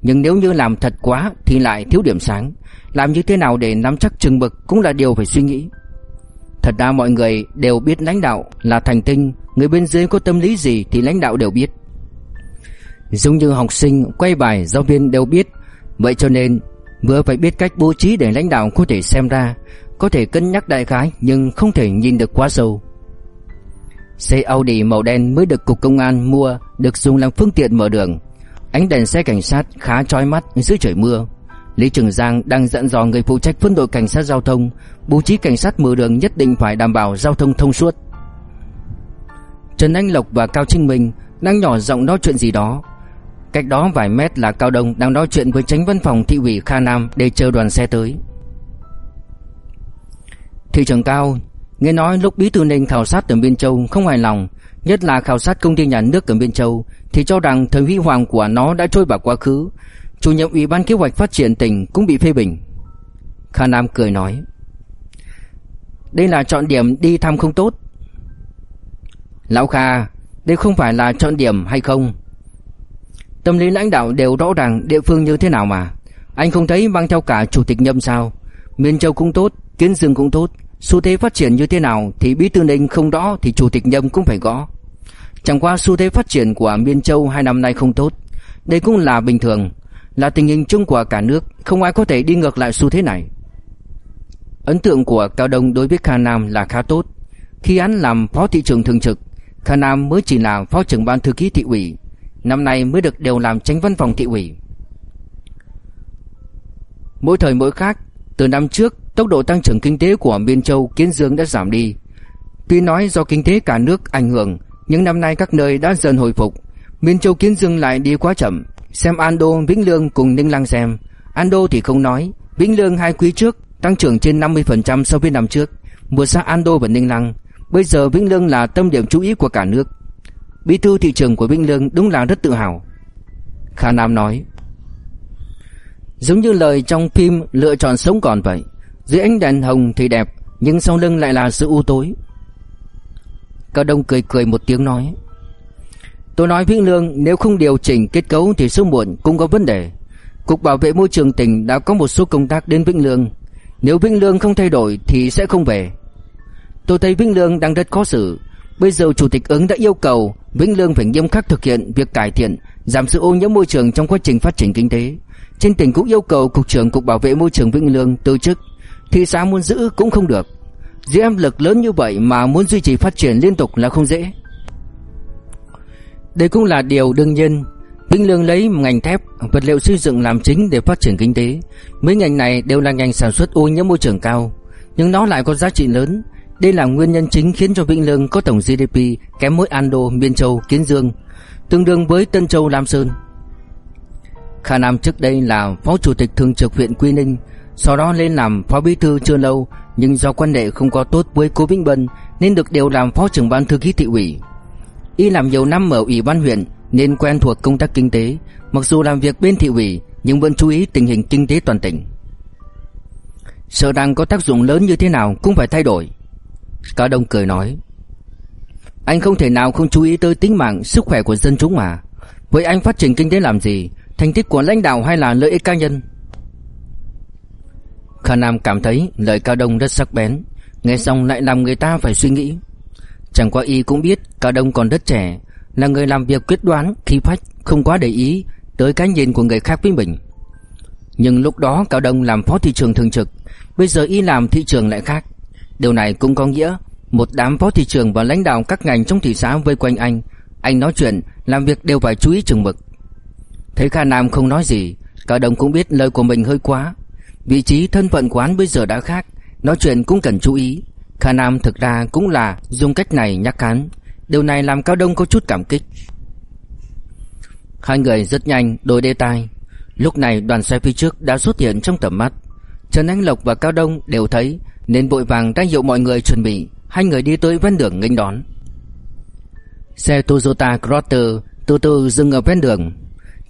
Nhưng nếu như làm thật quá, Thì lại thiếu điểm sáng. Làm như thế nào để nắm chắc chừng mực Cũng là điều phải suy nghĩ. Thật ra mọi người đều biết lãnh đạo là thành tinh. Người bên dưới có tâm lý gì Thì lãnh đạo đều biết. Giống như học sinh, quay bài, giáo viên đều biết. Vậy cho nên Vừa phải biết cách bố trí để lãnh đạo có thể xem ra, Có thể cân nhắc đại khái Nhưng không thể nhìn được quá sâu. Xe Audi màu đen mới được cục công an mua, Được dùng làm phương tiện mở đường. Ánh đèn xe cảnh sát khá chói mắt dưới trời mưa. Lý Trường Giang đang dẫn dò người phụ trách phân đội cảnh sát giao thông, Bố trí cảnh sát mở đường nhất định phải đảm bảo giao thông thông suốt. Trần Anh Lộc và Cao Trinh Minh đang nhỏ giọng nói chuyện gì đó. Cách đó vài mét là Cao Đông đang nói chuyện với tránh văn phòng thị ủy Kha Nam để chờ đoàn xe tới. Thị trưởng Cao, nghe nói lúc Bí thư Ninh khảo sát ở Biên Châu không hài lòng, nhất là khảo sát công ty nhà nước ở Biên Châu, thì cho rằng thời huy hoàng của nó đã trôi vào quá khứ. Chủ nhiệm Ủy ban Kế hoạch Phát triển tỉnh cũng bị phê bình. Kha Nam cười nói, đây là chọn điểm đi thăm không tốt. Lão Kha, đây không phải là chọn điểm hay không Tâm lý lãnh đạo đều rõ ràng địa phương như thế nào mà. Anh không thấy mang theo cả chủ tịch nhâm sao? Miền Châu cũng tốt, Kiến Dương cũng tốt. Xu thế phát triển như thế nào Thì bí thư ninh không rõ Thì chủ tịch nhâm cũng phải gõ. Chẳng qua xu thế phát triển của Miền Châu hai năm nay không tốt. Đây cũng là bình thường, Là tình hình chung của cả nước, Không ai có thể đi ngược lại xu thế này. Ấn tượng của Cao Đông đối với Kha Nam là khá tốt. Khi hắn làm phó thị trưởng thường trực, Kha Nam mới chỉ là phó trưởng ban thư ký thị ủy. Năm nay mới được đều làm tránh văn phòng thị ủy. Mỗi thời mỗi khác Từ năm trước Tốc độ tăng trưởng kinh tế của Biên Châu Kiến Dương đã giảm đi. Tuy nói do kinh tế cả nước ảnh hưởng Nhưng năm nay các nơi đã dần hồi phục. Biên Châu Kiến Dương lại đi quá chậm. Xem Ando, Vĩnh Lương cùng Ninh Lăng xem. Ando thì không nói. Vĩnh Lương hai quý trước tăng trưởng trên 50% so với năm trước. Vượt xa Ando và Ninh Lăng. Bây giờ Vĩnh Lương là tâm điểm chú ý của cả nước. Bí thư thị trường của Vĩnh Lương đúng là rất tự hào. Khả Nam nói, Giống như lời trong phim lựa chọn sống còn vậy, Dưới ánh đèn hồng thì đẹp, Nhưng sau lưng lại là sự u tối. Cao Đông cười cười một tiếng nói, Tôi nói Vĩnh Lương nếu không điều chỉnh kết cấu thì sớm muộn cũng có vấn đề. Cục bảo vệ môi trường tỉnh đã có một số công tác đến Vĩnh Lương. Nếu Vĩnh Lương không thay đổi thì sẽ không về. Tôi thấy Vĩnh Lương đang rất khó xử. Bây giờ Chủ tịch ứng đã yêu cầu Vĩnh Lương phải nghiêm khắc thực hiện việc cải thiện, giảm sự ô nhiễm môi trường trong quá trình phát triển kinh tế. Trên tỉnh cũng yêu cầu Cục trưởng Cục Bảo vệ Môi trường Vĩnh Lương từ chức. Thị xã muốn giữ cũng không được. Dưới áp lực lớn như vậy mà muốn duy trì phát triển liên tục là không dễ. Đây cũng là điều đương nhiên. Vĩnh Lương lấy ngành thép, vật liệu xây dựng làm chính để phát triển kinh tế. Mấy ngành này đều là ngành sản xuất ô nhiễm môi trường cao, nhưng nó lại có giá trị lớn, đây là nguyên nhân chính khiến cho Vĩnh Lương có tổng GDP kém mỗi Ando, Miên Châu, Kiến Dương, tương đương với Tân Châu, Lam Sơn. Khả Nam trước đây là phó chủ tịch thường trực huyện Quy Ninh, sau đó lên làm phó bí thư chưa lâu, nhưng do quan hệ không có tốt với Cố Vĩnh Bân nên được điều làm phó trưởng ban thư ký thị ủy. Y làm nhiều năm ở ủy ban huyện nên quen thuộc công tác kinh tế, mặc dù làm việc bên thị ủy nhưng vẫn chú ý tình hình kinh tế toàn tỉnh. Sợ rằng có tác dụng lớn như thế nào cũng phải thay đổi. Cao Đông cười nói Anh không thể nào không chú ý tới tính mạng Sức khỏe của dân chúng mà. Với anh phát triển kinh tế làm gì? Thành tích của lãnh đạo hay là lợi ích cá nhân? Khả Nam cảm thấy lời Cao Đông rất sắc bén. Nghe xong lại làm người ta phải suy nghĩ. Chẳng qua y cũng biết Cao Đông còn rất trẻ Là người làm việc quyết đoán, khí phách Không quá để ý tới cái nhìn của người khác với mình. Nhưng lúc đó Cao Đông làm phó thị trường thường trực Bây giờ y làm thị trường lại khác. Điều này cũng có nghĩa một đám phó thị trưởng và lãnh đạo các ngành trong thị xã vây quanh anh, anh nói chuyện, làm việc đều phải chú ý chừng mực. Thấy Kha Nam không nói gì Cao Đông cũng biết lời của mình hơi quá. Vị trí thân phận của hắn bây giờ đã khác Nói chuyện cũng cần chú ý. Kha Nam thực ra cũng là dùng cách này nhắc hắn. Điều này làm Cao Đông có chút cảm kích. Hai người rất nhanh đổi đề tài. Lúc này đoàn xe phía trước đã xuất hiện trong tầm mắt. Trần Anh Lộc và Cao Đông đều thấy nên vội vàng ra hiệu mọi người chuẩn bị Hai người đi tới ven đường nghênh đón Xe Toyota Crotter từ từ dừng ở ven đường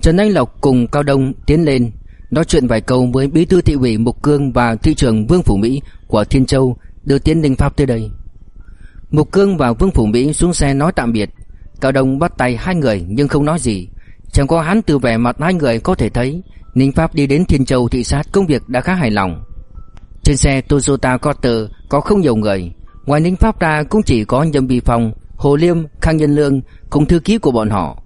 Trần Anh Lộc cùng Cao Đông tiến lên, Nói chuyện vài câu với bí thư thị ủy Mục Cương và thị trưởng Vương Phủ Mỹ của Thiên Châu, đưa Tiến Ninh Pháp tới đây. Mục Cương và Vương Phủ Mỹ xuống xe nói tạm biệt. Cao Đông bắt tay hai người nhưng không nói gì. Chẳng có hắn từ vẻ mặt hai người có thể thấy, Ninh Pháp đi đến Thiên Châu thị sát công việc đã khá hài lòng. Trên xe Toyota Corter có không nhiều người. Ngoài Ninh Pháp ra cũng chỉ có Nhâm vi Phong, Hồ Liêm, Khang Nhân Lương cùng thư ký của bọn họ.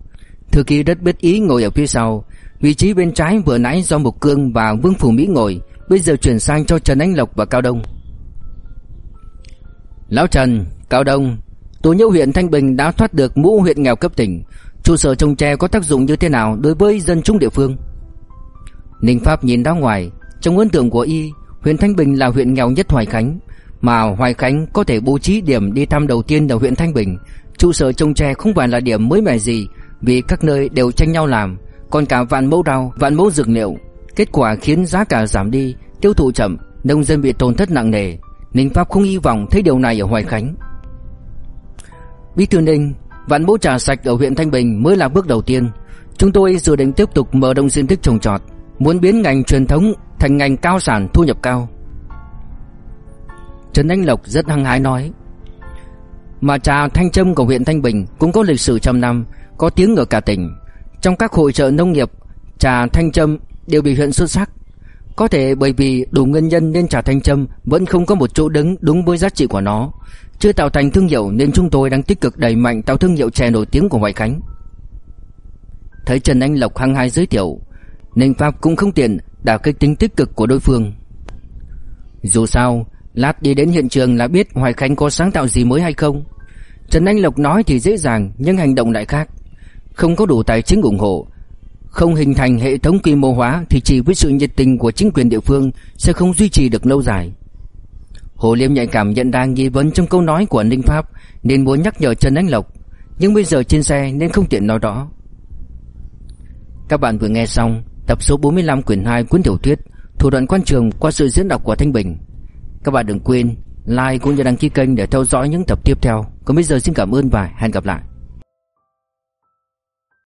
Thư ký rất biết ý ngồi ở phía sau Vị trí bên trái vừa nãy do Mục Cương và Vương Phủ Mỹ ngồi Bây giờ chuyển sang cho Trần Anh Lộc và Cao Đông Lão Trần, Cao Đông Tổ nhiễu huyện Thanh Bình đã thoát được mũ huyện nghèo cấp tỉnh Trụ sở trồng tre có tác dụng như thế nào đối với dân chúng địa phương Ninh Pháp nhìn ra ngoài Trong ấn tượng của y Huyện Thanh Bình là huyện nghèo nhất Hoài Khánh Mà Hoài Khánh có thể bố trí điểm đi thăm đầu tiên ở huyện Thanh Bình Trụ sở trồng tre không phải là điểm mới mẻ gì Vì các nơi đều tranh nhau làm còn cả vạn mẫu rau, vạn mẫu dược liệu. Kết quả khiến giá cả giảm đi, tiêu thụ chậm, nông dân bị tổn thất nặng nề. Ninh Pháp không hy vọng thấy điều này ở Hoài Khánh. Bí thư Ninh, vạn mẫu trà sạch ở huyện Thanh Bình mới là bước đầu tiên. Chúng tôi dự định tiếp tục mở rộng diện tích trồng trọt, muốn biến ngành truyền thống thành ngành cao sản thu nhập cao. Trần Anh Lộc rất hăng hái nói. Mà trà Thanh Trâm của huyện Thanh Bình cũng có lịch sử trăm năm, có tiếng ở cả tỉnh. Trong các hội trợ nông nghiệp, trà Thanh Trâm đều biểu hiện xuất sắc. Có thể bởi vì đủ nguyên nhân nên trà Thanh Trâm vẫn không có một chỗ đứng đúng với giá trị của nó. Chưa tạo thành thương hiệu nên chúng tôi đang tích cực đẩy mạnh tạo thương hiệu chè nổi tiếng của Hoài Khánh. Thấy Trần Anh Lộc hăng hái giới thiệu, Ninh Pháp cũng không tiện đả kích tính tích cực của đối phương. Dù sao, lát đi đến hiện trường là biết Hoài Khánh có sáng tạo gì mới hay không. Trần Anh Lộc nói thì dễ dàng nhưng hành động lại khác. Không có đủ tài chính ủng hộ Không hình thành hệ thống quy mô hóa Thì chỉ với sự nhiệt tình của chính quyền địa phương Sẽ không duy trì được lâu dài Hồ Liêm nhạy cảm nhận ra nghi vấn trong câu nói của Ninh Pháp Nên muốn nhắc nhở Trần Anh Lộc Nhưng bây giờ trên xe nên không tiện nói rõ Các bạn vừa nghe xong Tập số 45 quyển 2 cuốn tiểu thuyết, Thủ đoạn quan trường qua sự diễn đọc của Thanh Bình. Các bạn đừng quên like cũng như đăng ký kênh để theo dõi những tập tiếp theo. Còn bây giờ xin cảm ơn và hẹn gặp lại.